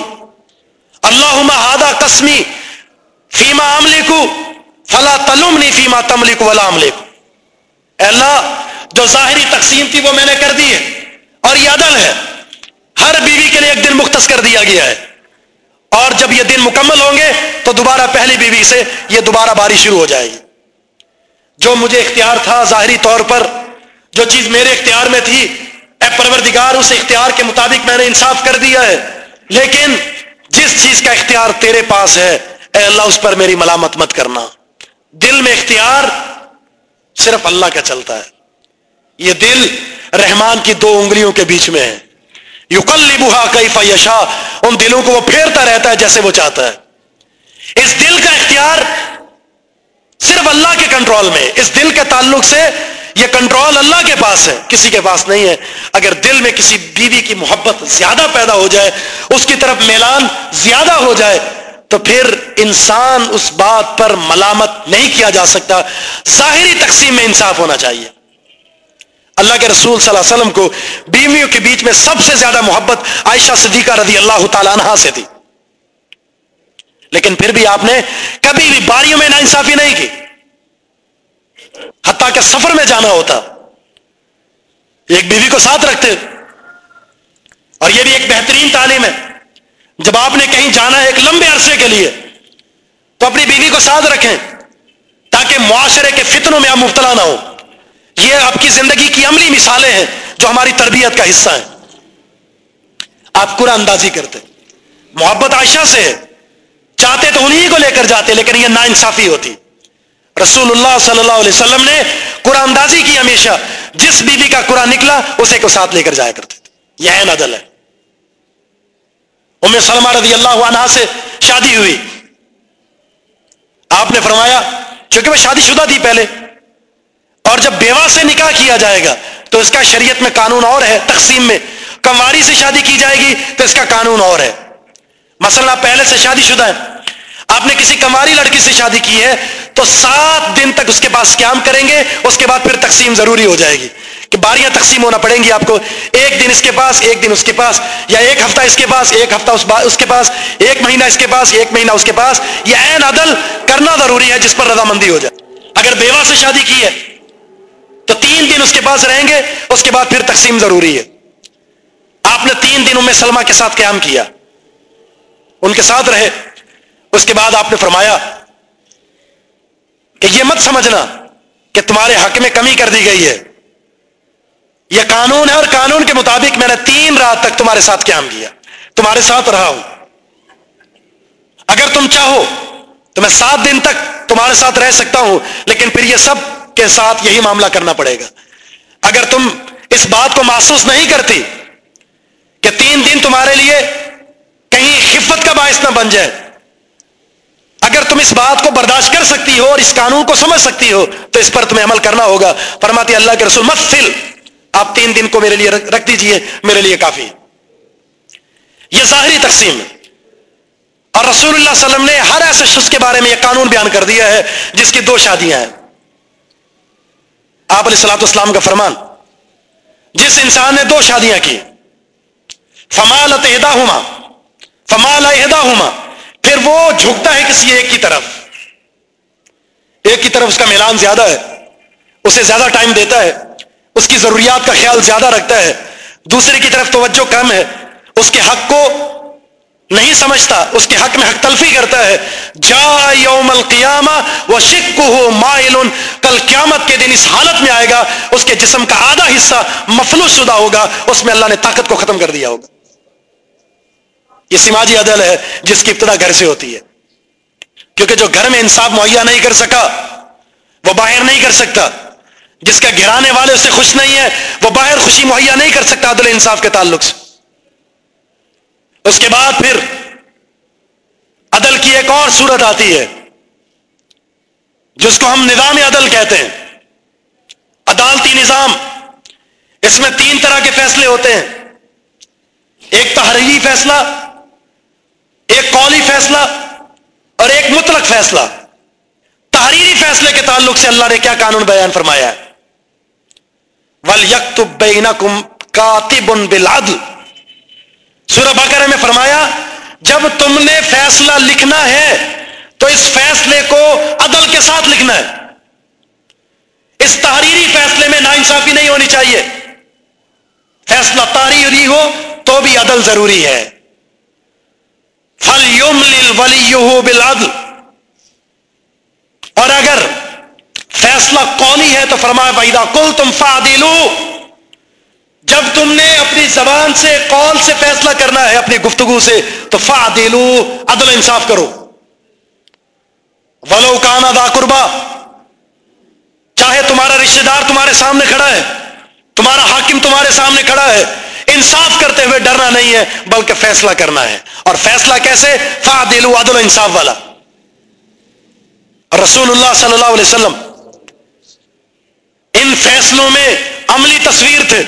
اللہ ہادا قسمی فیما عملے کو فلا تلوم نہیں فیما تملی کو ولا عملے کو اللہ، جو ظاہری تقسیم تھی وہ میں نے کر دی ہے۔ اور یہ ہے، ہر بیوی کے لیے ایک دن مختص کر دیا گیا ہے۔ اور جب یہ دن مکمل ہوں گے، تو دوبارہ پہلی بیوی سے یہ دوبارہ باری شروع ہو جائے گی۔ جو مجھے اختیار تھا ظاہری طور پر، جو چیز میرے اختیار میں تھی، اے پروردگار، اس اختیار کے مطابق میں نے انصاف کر دیا ہے۔ لیکن جس چیز کا اختیار تیرے پاس ہے، اے اللہ، اس پر میری ملامت مت کرنا۔ دل میں اختیار صرف اللہ کا چلتا ہے۔ یہ دل رحمان کی دو انگلیوں کے بیچ میں ہے۔ یو کل بہا کئی فیشا ان دلوں کو وہ پھیرتا رہتا ہے جیسے وہ چاہتا ہے۔ اس دل کا اختیار صرف اللہ کے کنٹرول میں، اس دل کے تعلق سے یہ کنٹرول اللہ کے پاس ہے، کسی کے پاس نہیں ہے۔ اگر دل میں کسی بیوی کی محبت زیادہ پیدا ہو جائے، اس کی طرف میلان زیادہ ہو جائے، تو پھر انسان اس بات پر ملامت نہیں کیا جا سکتا۔ ظاہری تقسیم میں انصاف ہونا چاہیے۔ اللہ کے رسول صلی اللہ علیہ وسلم کو بیویوں کے بیچ میں سب سے زیادہ محبت عائشہ صدیقہ رضی اللہ تعالیٰ عنہ سے تھی۔ لیکن پھر بھی آپ نے کبھی بھی باریوں میں نا انصافی نہیں کی۔ حتیٰ کہ سفر میں جانا ہوتا۔ ایک بیوی کو ساتھ رکھتے۔ اور یہ بھی ایک بہترین تعلیم ہے۔ جب آپ نے کہیں جانا ہے ایک لمبے عرصے کے لیے، تو اپنی بیوی کو ساتھ رکھیں تاکہ معاشرے کے فتنوں میں آپ مبتلا نہ ہو یہ آپ کی زندگی کی عملی مثالیں ہیں جو ہماری تربیت کا حصہ ہیں۔ آپ قرآن اندازی کرتے۔ محبت عائشہ سے ہے چاہتے تو انہی کو لے کر جاتے، لیکن یہ نا انصافی ہوتی۔ رسول اللہ صلی اللہ علیہ وسلم نے قرآن اندازی کی ہمیشہ۔ جس بیوی بی کا قرآن نکلا، اسے کو ساتھ لے کر جایا کرتے تھے۔ یہ عدل ہے۔ ام سلمہ رضی اللہ عنہ سے شادی ہوئی۔ آپ نے فرمایا کیونکہ وہ شادی شدہ تھی پہلے اور جب بیوہ سے نکاح کیا جائے گا تو اس کا شریعت میں قانون اور ہے تقسیم میں۔ کمواری سے شادی کی جائے گی تو اس کا قانون اور ہے۔ مثلا پہلے سے شادی شدہ ہے آپ نے کسی کماری لڑکی سے شادی کی ہے تو سات دن تک اس کے پاس قیام کریں گے اس کے بعد پھر تقسیم ضروری ہو جائے گی۔ کہ باریاں تقسیم ہونا پڑیں گی آپ کو۔ ایک دن اس کے پاس ایک دن اس کے پاس یا ایک ہفتہ اس کے پاس ایک ہفتہ اس, اس کے پاس ایک مہینہ اس کے پاس ایک مہینہ اس کے پاس۔ یہ عین عدل کرنا ضروری ہے جس پر رضامندی ہو جائے۔ اگر بیوہ سے شادی کی ہے تو تین دن اس کے پاس رہیں گے، اس کے بعد پھر تقسیم ضروری ہے۔ آپ نے تین دن میں سلمہ کے ساتھ قیام کیا۔ ان کے ساتھ رہے۔ اس کے بعد آپ نے فرمایا کہ یہ مت سمجھنا کہ تمہارے حق میں کمی کر دی گئی ہے۔ یہ قانون ہے اور قانون کے مطابق میں نے تین رات تک تمہارے ساتھ قیام کیا۔ تمہارے ساتھ رہا ہوں۔ اگر تم چاہو تو میں سات دن تک تمہارے ساتھ رہ سکتا ہوں، لیکن پھر یہ سب کے ساتھ یہی معاملہ کرنا پڑے گا۔ اگر تم اس بات کو محسوس نہیں کرتی کہ تین دن تمہارے لیے کہیں خفت کا باعث نہ بن جائے، اگر تم اس بات کو برداشت کر سکتی ہو اور اس قانون کو سمجھ سکتی ہو، تو اس پر تمہیں عمل کرنا ہوگا۔ فرماتی اللہ کے رسول، مت آپ تین دن کو میرے لیے رکھ دیجیے، میرے لیے کافی یہ ظاہری تقسیم ہے۔ اور رسول اللہ علیہ وسلم نے ہر ایسے شخص کے بارے میں یہ قانون بیان کر دیا ہے جس کی دو شادیاں ہیں۔ آپ علیہ السلاط اسلام کا فرمان، جس انسان نے دو شادیاں کی فمال عہدہ ہوما فمال عہدہ ہوما پھر وہ جھکتا ہے کسی ایک کی طرف۔ ایک کی طرف اس کا میلان زیادہ ہے، اسے زیادہ ٹائم دیتا ہے، اس کی ضروریات کا خیال زیادہ رکھتا ہے۔ دوسرے کی طرف توجہ کم ہے، اس کے حق کو نہیں سمجھتا، اس کے حق میں حق تلفی کرتا ہے۔ جا یوم القیامہ وہ شک ہو مائل، کل قیامت کے دن اس حالت میں آئے گا، اس کے جسم کا آدھا حصہ مفلوس شدہ ہوگا، اس میں اللہ نے طاقت کو ختم کر دیا ہوگا۔ یہ سماجی عدل ہے، جس کی ابتدا گھر سے ہوتی ہے۔ کیونکہ جو گھر میں انصاف مہیا نہیں کر سکا، وہ باہر نہیں کر سکتا۔ جس کا گرانے والے اسے خوش نہیں ہے وہ باہر خوشی مہیا نہیں کر سکتا عدل انصاف کے تعلق سے۔ اس کے بعد پھر عدل کی ایک اور صورت آتی ہے، جس کو ہم نظام عدل کہتے ہیں۔ عدالتی نظام، اس میں تین طرح کے فیصلے ہوتے ہیں۔ ایک تحریری فیصلہ، ایک قولی فیصلہ اور ایک مطلق فیصلہ۔ تحریری فیصلے کے تعلق سے اللہ نے کیا قانون بیان فرمایا ہے؟ ول یک کم کاتب بلادل سورہ بقرہ میں فرمایا، جب تم نے فیصلہ لکھنا ہے، تو اس فیصلے کو عدل کے ساتھ لکھنا ہے۔ اس تحریری فیصلے میں نا انصافی نہیں ہونی چاہیے۔ فیصلہ تحریری ہو تو بھی عدل ضروری ہے۔ فل یوم ولی اور اگر فیصلہ قولی ہے تو فرمایا بھائی کل تم فادلو جب تم نے اپنی زبان سے، قول سے فیصلہ کرنا ہے، اپنی گفتگو سے، تو فا دلو عدل انصاف کرو۔ ولو کانا دا قربا چاہے تمہارا رشتے دار تمہارے سامنے کھڑا ہے، تمہارا حاکم تمہارے سامنے کھڑا ہے، انصاف کرتے ہوئے ڈرنا نہیں ہے، بلکہ فیصلہ کرنا ہے۔ اور فیصلہ کیسے؟ فا دلو عدل انصاف والا۔ رسول اللہ صلی اللہ علیہ وسلم، ان فیصلوں میں عملی تصویر تھے۔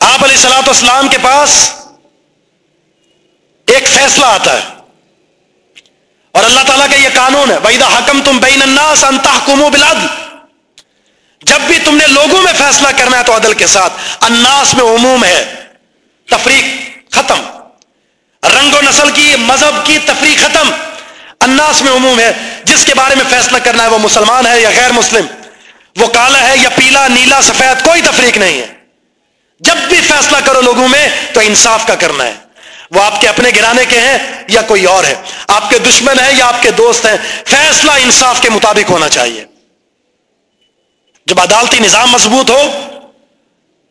آپ علیہ سلاۃ اسلام کے پاس ایک فیصلہ آتا ہے اور اللہ تعالیٰ کا یہ قانون ہے بھائی حکم تم بین الناس انتہ کمو بلاد جب بھی تم نے لوگوں میں فیصلہ کرنا ہے تو عدل کے ساتھ اناس میں عموم ہے، تفریق ختم۔ رنگ و نسل کی، مذہب کی تفریق ختم۔ اناس میں عموم ہے، جس کے بارے میں فیصلہ کرنا ہے وہ مسلمان ہے یا غیر مسلم۔ وہ کالا ہے یا پیلا، نیلا، سفید، کوئی تفریق نہیں ہے۔ جب بھی فیصلہ کرو لوگوں میں تو انصاف کا کرنا ہے۔ وہ آپ کے اپنے گرانے کے ہیں یا کوئی اور ہے؟ آپ کے دشمن ہیں یا آپ کے دوست ہیں؟ فیصلہ انصاف کے مطابق ہونا چاہیے۔ جب عدالتی نظام مضبوط ہو،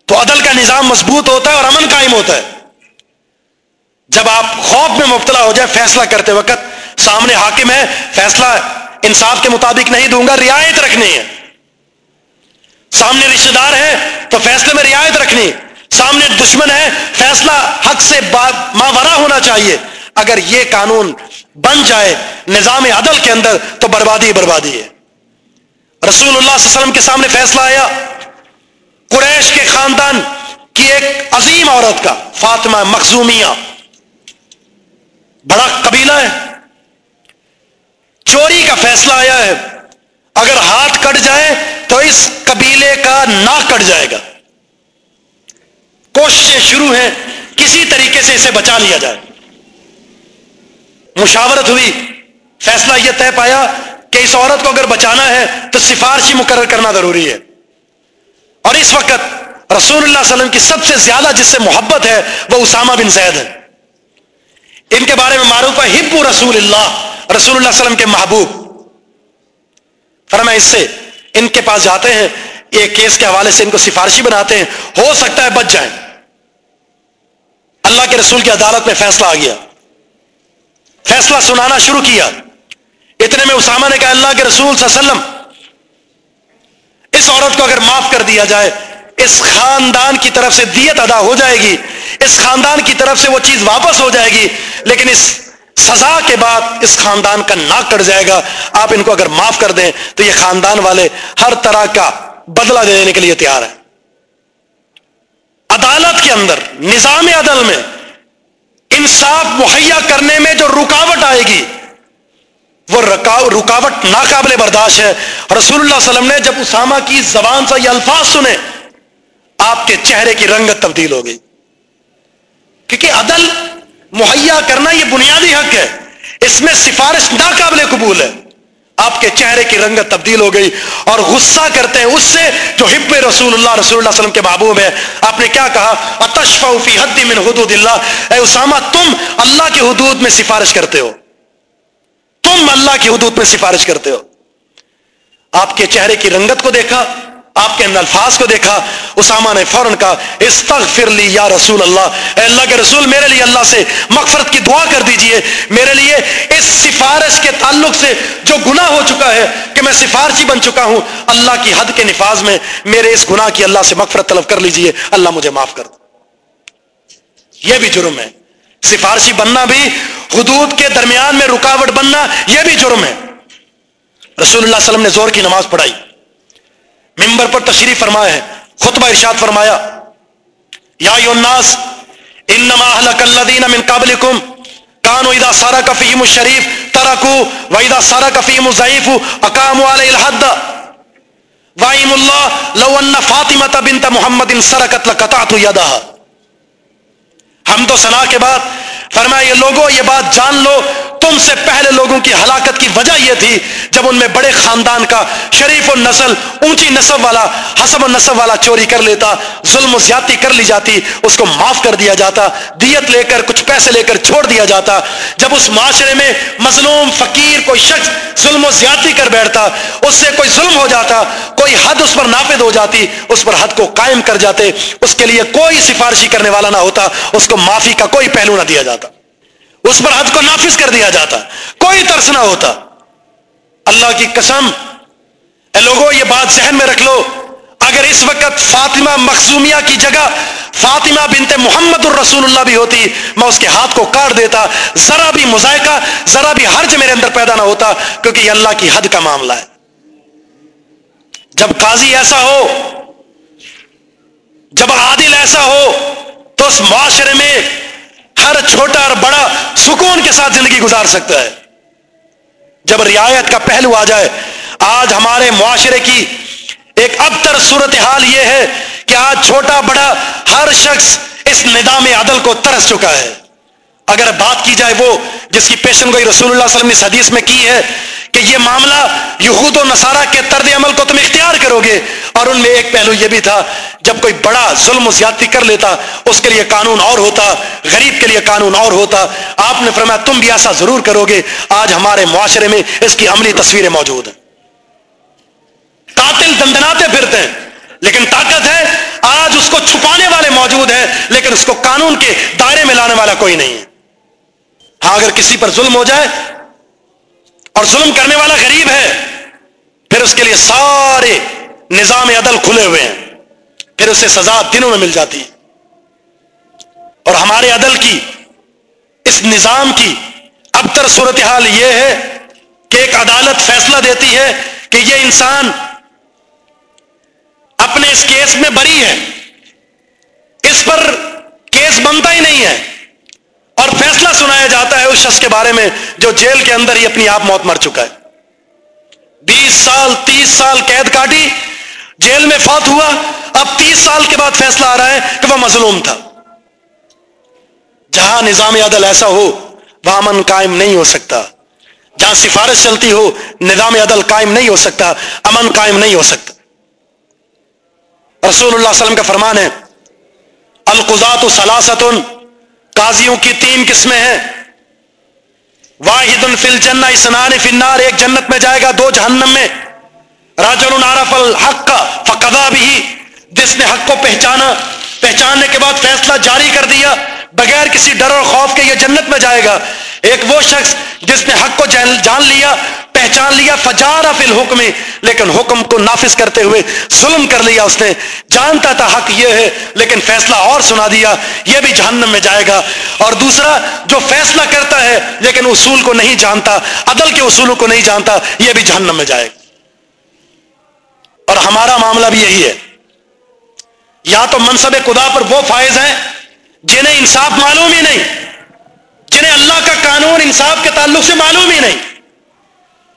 تو عدل کا نظام مضبوط ہوتا ہے اور امن قائم ہوتا ہے۔ جب آپ خوف میں مبتلا ہو جائے فیصلہ کرتے وقت، سامنے حاکم ہے، فیصلہ انصاف کے مطابق نہیں دوں گا، رعایت رکھنی ہے۔ سامنے رشتے دار ہے تو فیصلے میں رعایت رکھنی، سامنے دشمن ہے، فیصلہ حق سے ماورا ہونا چاہیے۔ اگر یہ قانون بن جائے نظام عدل کے اندر تو بربادی بربادی ہے۔ رسول اللہ صلی اللہ علیہ وسلم کے سامنے فیصلہ آیا۔ قریش کے خاندان کی ایک عظیم عورت کا، فاطمہ مخزومیہ۔ بڑا قبیلہ ہے۔ چوری کا فیصلہ آیا ہے۔ اگر ہاتھ کٹ جائے تو اس قبیلے کا نا کٹ جائے گا۔ کوششیں شروع ہیں، کسی طریقے سے اسے بچا لیا جائے۔ مشاورت ہوئی، فیصلہ یہ طے پایا کہ اس عورت کو اگر بچانا ہے تو سفارشی مقرر کرنا ضروری ہے۔ اور اس وقت رسول اللہ علیہ وسلم کی سب سے زیادہ جس سے محبت ہے وہ اسامہ بن زید ہے۔ ان کے بارے میں معروف ہے ہب رسول اللہ رسول اللہ علیہ وسلم کے محبوب۔ فرما اس سے ان کے پاس جاتے ہیں، یہ کیس کے حوالے سے ان کو سفارشی بناتے ہیں، ہو سکتا ہے بچ جائیں۔ اللہ کے رسول کی عدالت میں فیصلہ آ گیا۔ فیصلہ سنانا شروع کیا۔ اتنے میں اسامہ نے کہا، اللہ کے رسول صلی اللہ علیہ وسلم، اس عورت کو اگر معاف کر دیا جائے، اس خاندان کی طرف سے دیت ادا ہو جائے گی۔ اس خاندان کی طرف سے وہ چیز واپس ہو جائے گی۔ لیکن اس سزا کے بعد اس خاندان کا ناک کٹ جائے گا۔ آپ ان کو اگر معاف کر دیں تو یہ خاندان والے ہر طرح کا بدلہ دینے کے لیے تیار ہیں۔ عدالت کے اندر، نظام عدل میں انصاف مہیا کرنے میں جو رکاوٹ آئے گی، وہ رکاوٹ ناقابل برداشت ہے۔ رسول اللہ علیہ وسلم نے جب اسامہ کی زبان سے یہ الفاظ سنے، آپ کے چہرے کی رنگت تبدیل ہو گئی۔ کیونکہ عدل مہیا کرنا یہ بنیادی حق ہے۔ اس میں سفارش ناقابل قبول ہے۔ آپ کے چہرے کی رنگت تبدیل ہو گئی اور غصہ کرتے ہیں اس سے جو حب رسول اللہ رسول اللہ علیہ وسلم کے محبوب ہے آپ نے کیا کہا؟ اتشفا فی حد من حدود اللہ۔ اے اسامہ، تم اللہ کی حدود میں سفارش کرتے ہو۔ تم اللہ کی حدود میں سفارش کرتے ہو۔ آپ کے چہرے کی رنگت کو دیکھا۔ آپ کے الفاظ کو دیکھا، اسامہ نے فوراً کہا، استغفر لی یا رسول اللہ، اے اللہ کے رسول، میرے لیے اللہ سے مغفرت کی دعا کر دیجیے۔ میرے لیے اس سفارش کے تعلق سے جو گناہ ہو چکا ہے کہ میں سفارشی بن چکا ہوں، اللہ کی حد کے نفاذ میں میرے اس گناہ کی اللہ سے مغفرت طلب کر لیجیے۔ اللہ مجھے معاف کر دو یہ بھی جرم ہے۔ سفارشی بننا بھی، حدود کے درمیان میں رکاوٹ بننا، یہ بھی جرم ہے۔ رسول اللہ علیہ وسلم نے زور کی نماز پڑھائی۔ ممبر پر تشریف فرمایا ہے خطبہ ارشاد فرمایا، یا الناس، انما اهلك الذين من قبلكم كانوا اذا سرق فيهم الشريف تركوا واذا سرق فيهم الضعيف اقاموا عليه الحد. وائم الله لو ان فاطمه بنت محمد سرقت لقطعت يدها ہم تو سنا کے بعد، فرمایا، یہ لوگوں یہ بات جان لو تم سے پہلے لوگوں کی ہلاکت کی وجہ یہ تھی جب ان میں بڑے خاندان کا شریف و نسل اونچی نصب والا، حسب و والا چوری کر لیتا، ظلم و زیادتی کر لی جاتی، اس کو معاف کر دیا جاتا، دیت لے کر، کچھ پیسے لے کر چھوڑ دیا جاتا۔ جب اس معاشرے میں مظلوم، فقیر، کوئی شخص ظلم و زیادتی کر بیٹھتا، اس سے کوئی ظلم ہو جاتا، کوئی حد اس پر نافذ ہو جاتی، اس پر حد کو قائم کر جاتے، اس کے لیے کوئی سفارشی کرنے والا نہ ہوتا، اس کو معافی کا کوئی پہلو نہ دیا جاتا۔ اس پر حد کو نافذ کر دیا جاتا کوئی ترس نہ ہوتا اللہ کی قسم اے لوگوں یہ بات ذہن میں رکھ لو۔ اگر اس وقت فاطمہ مخزومیہ کی جگہ فاطمہ بنت محمد الرسول اللہ بھی ہوتی، میں اس کے ہاتھ کو کاٹ دیتا، ذرا بھی مذائقہ، ذرا بھی حرج میرے اندر پیدا نہ ہوتا، کیونکہ یہ اللہ کی حد کا معاملہ ہے۔ جب قاضی ایسا ہو، جب عادل ایسا ہو، تو اس معاشرے میں ہر چھوٹا اور بڑا سکون کے ساتھ زندگی گزار سکتا ہے۔ جب رعایت کا پہلو آ جائے، آج ہمارے معاشرے کی ایک ابتر صورتحال یہ ہے کہ آج چھوٹا بڑا ہر شخص اس نظام عدل کو ترس چکا ہے۔ اگر بات کی جائے وہ جس کی پیشن گوئی رسول اللہ علیہ وسلم نے حدیث میں کی ہے کہ یہ معاملہ یہود و نصارہ کے طرز عمل کو تم اختیار کرو گے۔ اور ان میں ایک پہلو یہ بھی تھا، جب کوئی بڑا ظلم و زیادتی کر لیتا، اس کے لیے قانون اور ہوتا، غریب کے لیے قانون اور ہوتا۔ آپ نے فرمایا، تم بھی ایسا ضرور کرو گے۔ آج ہمارے معاشرے میں اس کی عملی تصویریں موجود ہیں۔ قاتل دندناتے پھرتے ہیں، لیکن طاقت ہے، آج اس کو چھپانے والے موجود ہیں، لیکن اس کو قانون کے دائرے میں لانے والا کوئی نہیں ہے۔ ہاں اگر کسی پر ظلم ہو جائے اور ظلم کرنے والا غریب ہے، پھر اس کے لیے سارے نظام عدل کھلے ہوئے ہیں۔ پھر اسے سزا دنوں میں مل جاتی ہے۔ اور ہمارے عدل کی، اس نظام کی ابتر صورتحال یہ ہے کہ ایک عدالت فیصلہ دیتی ہے کہ یہ انسان اپنے اس کیس میں بری ہے۔ اس پر کیس بنتا ہی نہیں ہے۔ اور فیصلہ سنایا جاتا ہے اس شخص کے بارے میں جو جیل کے اندر ہی اپنی آپ موت مر چکا ہے۔ بیس سال، تیس سال قید کاٹی، جیل میں فوت ہوا۔ اب تیس سال کے بعد فیصلہ آ رہا ہے کہ وہ مظلوم تھا۔ جہاں نظام عدل ایسا ہو وہ امن قائم نہیں ہو سکتا۔ جہاں سفارش چلتی ہو، نظام عدل قائم نہیں ہو سکتا۔ امن قائم نہیں ہو سکتا۔ رسول اللہ علیہ وسلم کا فرمان ہے القزات و قاضیوں کی تین قسمیں ہیں واحد الفل جن اسنان فنار ایک جنت میں جائے گا، دو جہنم میں. راج العرف الحق کا فقدا بھی جس نے حق کو پہچانا، پہچاننے کے بعد فیصلہ جاری کر دیا، بغیر کسی ڈر اور خوف کے یہ جنت میں جائے گا. ایک وہ شخص جس نے حق کو جان لیا پہچان لیا، فجارا فی الحکم، لیکن حکم کو نافذ کرتے ہوئے ظلم کر لیا اس نے۔ جانتا تھا حق یہ ہے، لیکن فیصلہ اور سنا دیا، یہ بھی جہنم میں جائے گا۔ اور دوسرا، جو فیصلہ کرتا ہے، لیکن اصول کو نہیں جانتا، عدل کے اصولوں کو نہیں جانتا، یہ بھی جہنم میں جائے گا۔ اور ہمارا معاملہ بھی یہی ہے۔ یا تو منصب خدا پر وہ فائز ہیں، جنہیں انصاف معلوم ہی نہیں، جنہیں اللہ کا قانون انصاف کے تعلق سے معلوم ہی نہیں۔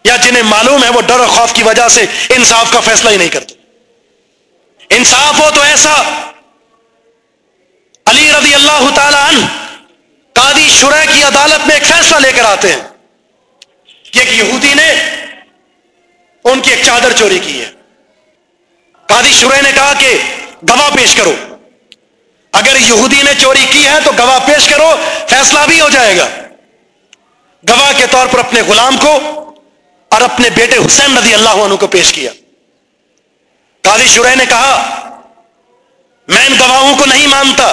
یا جنہیں معلوم ہے وہ ڈر و خوف کی وجہ سے انصاف کا فیصلہ ہی نہیں کرتے۔ انصاف ہو تو ایسا۔ علی رضی اللہ تعالی عنہ قادی شرح کی عدالت میں ایک فیصلہ لے کر آتے ہیں کہ ایک یہودی نے ان کی ایک چادر چوری کی ہے۔ قادی شرح نے کہا کہ گواہ پیش کرو۔ اگر یہودی نے چوری کی ہے تو گواہ پیش کرو، فیصلہ بھی ہو جائے گا۔ گواہ کے طور پر اپنے غلام کو اور اپنے بیٹے حسین رضی اللہ عنہ کو پیش کیا۔ قاضی شرح نے کہا، میں ان گواہوں کو نہیں مانتا،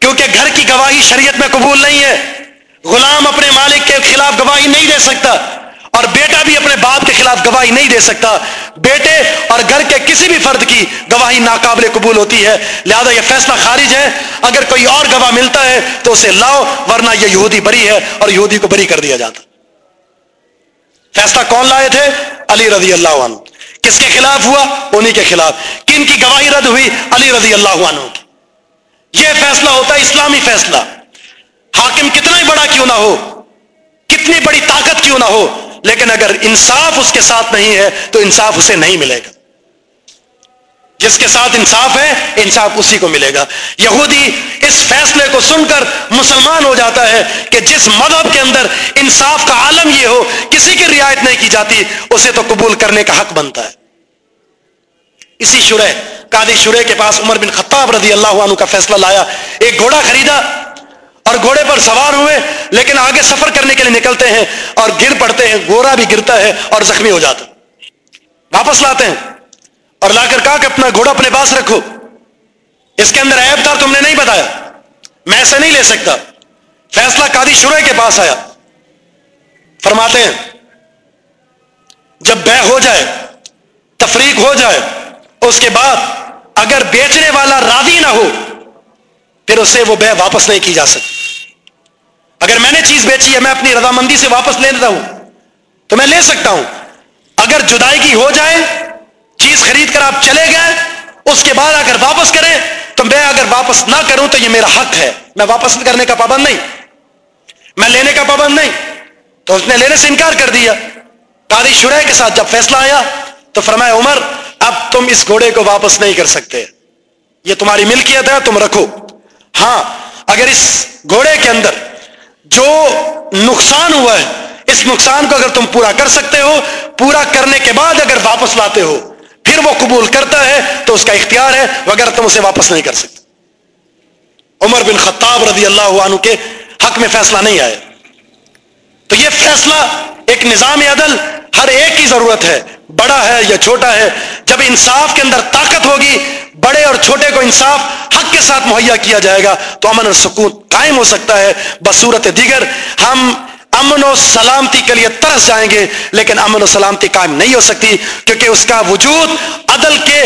کیونکہ گھر کی گواہی شریعت میں قبول نہیں ہے۔ غلام اپنے مالک کے خلاف گواہی نہیں دے سکتا اور بیٹا بھی اپنے باپ کے خلاف گواہی نہیں دے سکتا۔ بیٹے اور گھر کے کسی بھی فرد کی گواہی ناقابل قبول ہوتی ہے۔ لہذا یہ فیصلہ خارج ہے۔ اگر کوئی اور گواہ ملتا ہے تو اسے لاؤ، ورنہ یہ یہودی بری ہے اور یہودی کو بری کر دیا جاتا۔ فیصلہ کون لائے تھے؟ علی رضی اللہ عنہ۔ کس کے خلاف ہوا؟ انہی کے خلاف۔ کن کی گواہی رد ہوئی؟ علی رضی اللہ عنہ کی۔ یہ فیصلہ ہوتا ہے اسلامی فیصلہ۔ حاکم کتنا ہی بڑا کیوں نہ ہو، کتنی بڑی طاقت کیوں نہ ہو، لیکن اگر انصاف اس کے ساتھ نہیں ہے، تو انصاف اسے نہیں ملے گا۔ جس کے ساتھ انصاف ہے، انصاف اسی کو ملے گا۔ یہودی اس فیصلے کو سن کر مسلمان ہو جاتا ہے کہ جس مذہب کے اندر انصاف کا عالم یہ ہو، کسی کی رعایت نہیں کی جاتی، اسے تو قبول کرنے کا حق بنتا ہے۔ اسی شرح قادی شرح کے پاس عمر بن خطاب رضی اللہ عنہ کا فیصلہ لایا۔ ایک گھوڑا خریدا اور گھوڑے پر سوار ہوئے، لیکن آگے سفر کرنے کے لیے نکلتے ہیں اور گر پڑتے ہیں، گھوڑا بھی گرتا ہے اور زخمی ہو جاتا واپس لاتے ہیں۔ اور لا کر کہا کہ اپنا گھوڑا اپنے پاس رکھو۔ اس کے اندر عیب تھا، تم نے نہیں بتایا۔ میں ایسے نہیں لے سکتا۔ فیصلہ قادی شرح کے پاس آیا۔ فرماتے ہیں، جب بے ہو جائے، تفریق ہو جائے، اس کے بعد اگر بیچنے والا راضی نہ ہو، پھر اسے وہ بے واپس نہیں کی جا سکتی۔ اگر میں نے چیز بیچی ہے، میں اپنی رضامندی سے واپس لے لیتا ہوں، تو میں لے سکتا ہوں۔ اگر جدائی کی ہو جائے چیز خرید کر آپ چلے گئے، اس کے بعد اگر واپس کریں، تو میں اگر واپس نہ کروں تو یہ میرا حق ہے۔ میں واپس کرنے کا پابند نہیں۔ میں لینے کا پابند نہیں۔ تو اس نے لینے سے انکار کر دیا۔ قاضی شرح کے ساتھ جب فیصلہ آیا، تو فرمایا، عمر، اب تم اس گھوڑے کو واپس نہیں کر سکتے۔ یہ تمہاری ملکیت ہے، تم رکھو۔ ہاں اگر اس گھوڑے کے اندر جو نقصان ہوا ہے، اس نقصان کو اگر تم پورا کر سکتے ہو، پورا کرنے کے بعد اگر واپس لاتے ہو پھر وہ قبول کرتا ہے تو اس کا اختیار ہے اگر تم اسے واپس نہیں کر سکتے۔ عمر بن خطاب رضی اللہ عنہ کے حق میں فیصلہ نہیں آیا۔ تو یہ فیصلہ ایک نظام عدل، ہر ایک کی ضرورت ہے۔ بڑا ہے یا چھوٹا ہے، جب انصاف کے اندر طاقت ہوگی، بڑے اور چھوٹے کو انصاف حق کے ساتھ مہیا کیا جائے گا، تو امن اور سکون قائم ہو سکتا ہے۔ بصورت دیگر، ہم امن و سلامتی کے لیے ترس جائیں گے، لیکن امن و سلامتی قائم نہیں ہو سکتی، کیونکہ اس کا وجود عدل کے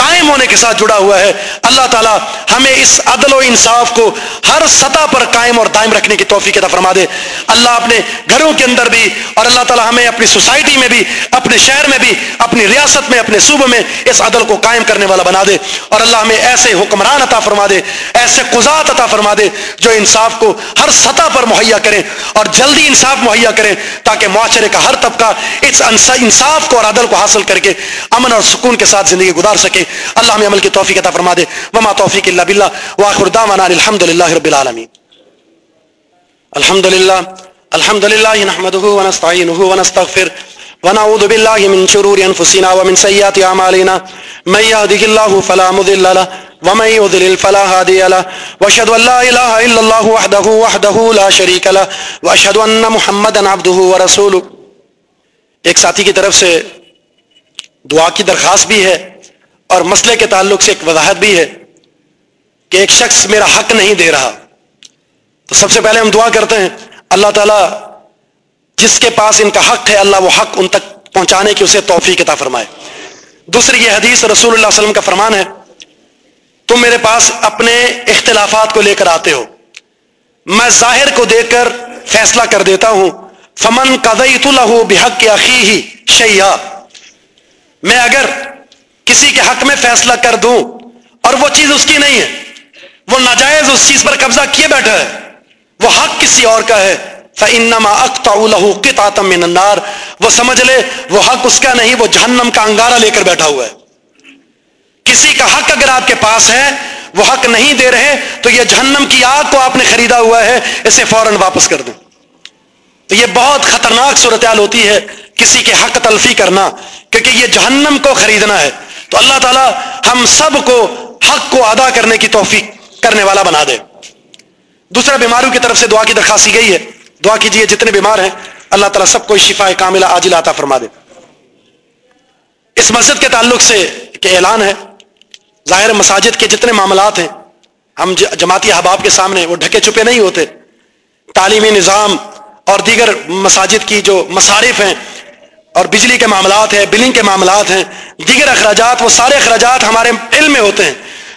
قائم ہونے کے ساتھ جڑا ہوا ہے۔ اللہ تعالیٰ ہمیں اس عدل و انصاف کو ہر سطح پر قائم اور دائم رکھنے کی توفیق عطا فرما دے۔ اللہ اپنے گھروں کے اندر بھی اور اللہ تعالیٰ ہمیں اپنی سوسائٹی میں بھی، اپنے شہر میں بھی، اپنی ریاست میں، اپنے صوبے میں اس عدل کو قائم کرنے والا بنا دے۔ اور اللہ ہمیں ایسے حکمران عطا فرما دے، ایسے قزات عطا فرما دے جو انصاف کو ہر سطح پر مہیا کریں اور جلدی انصاف مہیا کریں تاکہ معاشرے کا ہر طبقہ اس انصاف کو اور عدل کو حاصل کر کے امن اور سکون کے ساتھ زندگی گزار سکے۔ اللہ ہمیں عمل کی توفیق عطا فرما دے۔ وما توفیق اللہ باللہ۔ واخر دعوانا الحمد للہ رب العالمین۔ الحمد للہ الحمد لله نحمده ونستعينه ونستغفر۔ ونعوذ بالله من شرور أنفسنا ومن سيئات أعمالنا من يهده الله فلا مضل له، ومن يضلل فلا هادي له۔ واشهد ان لا اله الا الله وحده وحده لا شريك له۔ واشهد ان محمدا عبده ورسوله ایک ساتھی کی طرف سے دعا کی درخواست بھی ہے۔ اور مسئلے کے تعلق سے ایک وضاحت بھی ہے کہ ایک شخص میرا حق نہیں دے رہا۔ تو سب سے پہلے ہم دعا کرتے ہیں، اللہ تعالیٰ جس کے پاس ان کا حق ہے، اللہ وہ حق ان تک پہنچانے کی اسے توفیق عطا فرمائے۔ دوسری یہ حدیث رسول اللہ علیہ وسلم کا فرمان ہے، تم میرے پاس اپنے اختلافات کو لے کر آتے ہو۔ میں ظاہر کو دیکھ کر فیصلہ کر دیتا ہوں، فمن قدیت له بحق اخیہ شیئا میں اگر کسی کے حق میں فیصلہ کر دوں اور وہ چیز اس کی نہیں ہے۔ وہ ناجائز اس چیز پر قبضہ کیے بیٹھا ہے۔ وہ حق کسی اور کا ہے۔ فَإِنَّمَا أَقْطَعُ لَهُ قِطَعَةً مِّنَ النَّارِ۔ وہ سمجھ لے، وہ حق اس کا نہیں، وہ جہنم کا انگارہ لے کر بیٹھا ہوا ہے۔ کسی کا حق اگر آپ کے پاس ہے، وہ حق نہیں دے رہے، تو یہ جہنم کی آگ کو آپ نے خریدا ہوا ہے، اسے فوراً واپس کر دیں تو یہ بہت خطرناک صورتحال ہوتی ہے کسی کے حق تلفی کرنا، کیونکہ یہ جہنم کو خریدنا ہے۔ تو اللہ تعالی ہم سب کو حق کو ادا کرنے کی توفیق کرنے والا بنا دے۔ دوسرا بیماریوں کی طرف سے دعا کی درخواست کی گئی ہے۔ دعا کیجیے جتنے بیمار ہیں، اللہ تعالیٰ سب کو شفا کاملہ عاجل عطا فرما دے۔ اس مسجد کے تعلق سے کہ اعلان ہے۔ ظاہر مساجد کے جتنے معاملات ہیں، ہم جماعتی احباب کے سامنے وہ ڈھکے چھپے نہیں ہوتے۔ تعلیمی نظام اور دیگر مساجد کی جو مصارف ہیں اور بجلی کے معاملات ہیں، بلنگ کے معاملات ہیں، دیگر اخراجات، وہ سارے اخراجات ہمارے علم میں ہوتے ہیں۔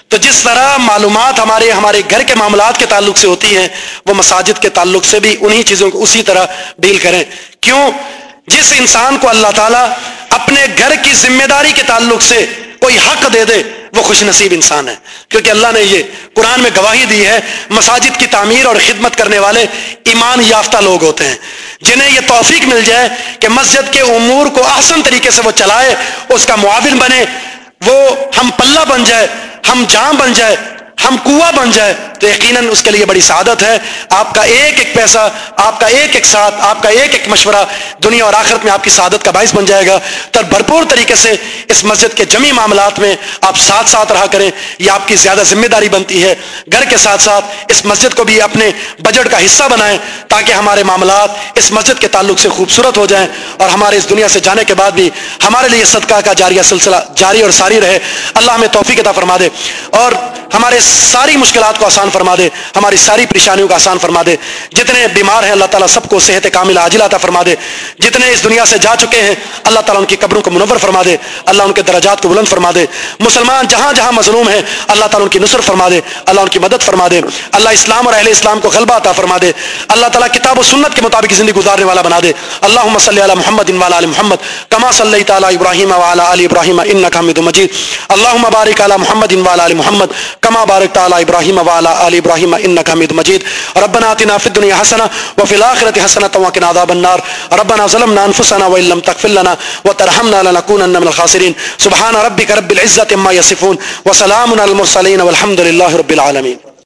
تو جس طرح معلومات ہمارے ہمارے گھر کے معاملات کے تعلق سے ہوتی ہیں، وہ مساجد کے تعلق سے بھی انہی چیزوں کو اسی طرح ڈیل کریں۔ کیوں؟ جس انسان کو اللہ تعالیٰ اپنے گھر کی ذمہ داری کے تعلق سے کوئی حق دے دے وہ خوش نصیب انسان ہے۔ کیونکہ اللہ نے یہ قرآن میں گواہی دی ہے، مساجد کی تعمیر اور خدمت کرنے والے ایمان یافتہ لوگ ہوتے ہیں۔ جنہیں یہ توفیق مل جائے کہ مسجد کے امور کو آسن طریقے سے وہ چلائے، اس کا معاون بنے، وہ ہم پلہ بن جائے، ہم جام بن جائے، ہم کنواں بن جائے۔ تو یقیناً اس کے لیے بڑی سعادت ہے۔ آپ کا ایک ایک پیسہ، آپ کا ایک ایک ساتھ، آپ کا ایک ایک مشورہ دنیا اور آخرت میں آپ کی سعادت کا باعث بن جائے گا۔ تر بھرپور طریقے سے اس مسجد کے جمی معاملات میں آپ ساتھ ساتھ رہا کریں، یہ آپ کی زیادہ ذمہ داری بنتی ہے۔ گھر کے ساتھ ساتھ اس مسجد کو بھی اپنے بجٹ کا حصہ بنائیں تاکہ ہمارے معاملات اس مسجد کے تعلق سے خوبصورت ہو جائیں اور ہمارے اس دنیا سے جانے کے بعد بھی ہمارے لیے صدقہ کا جاریہ سلسلہ جاری اور ساری رہے۔ اللہ ہمیں توفیق عطا فرما دے اور ہمارے ساری مشکلات کو آسان فرما دے، ہماری ساری پریشانیوں کو آسان فرما دے۔ جتنے بیمار ہیں، اللہ تعالیٰ سب کو صحت کامل عاجل عطا فرما دے۔ جتنے اس دنیا سے جا چکے ہیں، اللہ تعالیٰ ان کی قبروں کو منور فرما دے۔ اللہ ان کے درجات کو بلند فرما دے۔ مسلمان جہاں جہاں مظلوم ہیں، اللہ تعالیٰ ان کی نصر فرما دے۔ اللہ ان کی مدد فرما دے۔ اللہ اسلام اور اہل اسلام کو غلبہ عطا فرما دے۔ اللہ تعالیٰ کتاب و سنت کے مطابق زندگی گزارنے والا بنا دے۔ اللہ صلی علی محمد ان والا علی محمد، کما صلی تعالیٰ ابراہیم والا علی ابراہیم ان حمد مجید۔ اللہ مبارک علی محمد ان والا علی محمد، کما بارک تعالیٰ ابراہیم والا آل ابراہیم انك حمید مجید. ربنا آتنا في الدنيا حسنة وفي الآخرة حسنة وقنا عذاب النار. ربنا ظلمنا انفسنا وإن لم تغفر لنا وترحمنا لنكونن من الخاسرين سبحان ربك رب العزة ما يصفون وسلام على المرسلين والحمد لله رب العالمين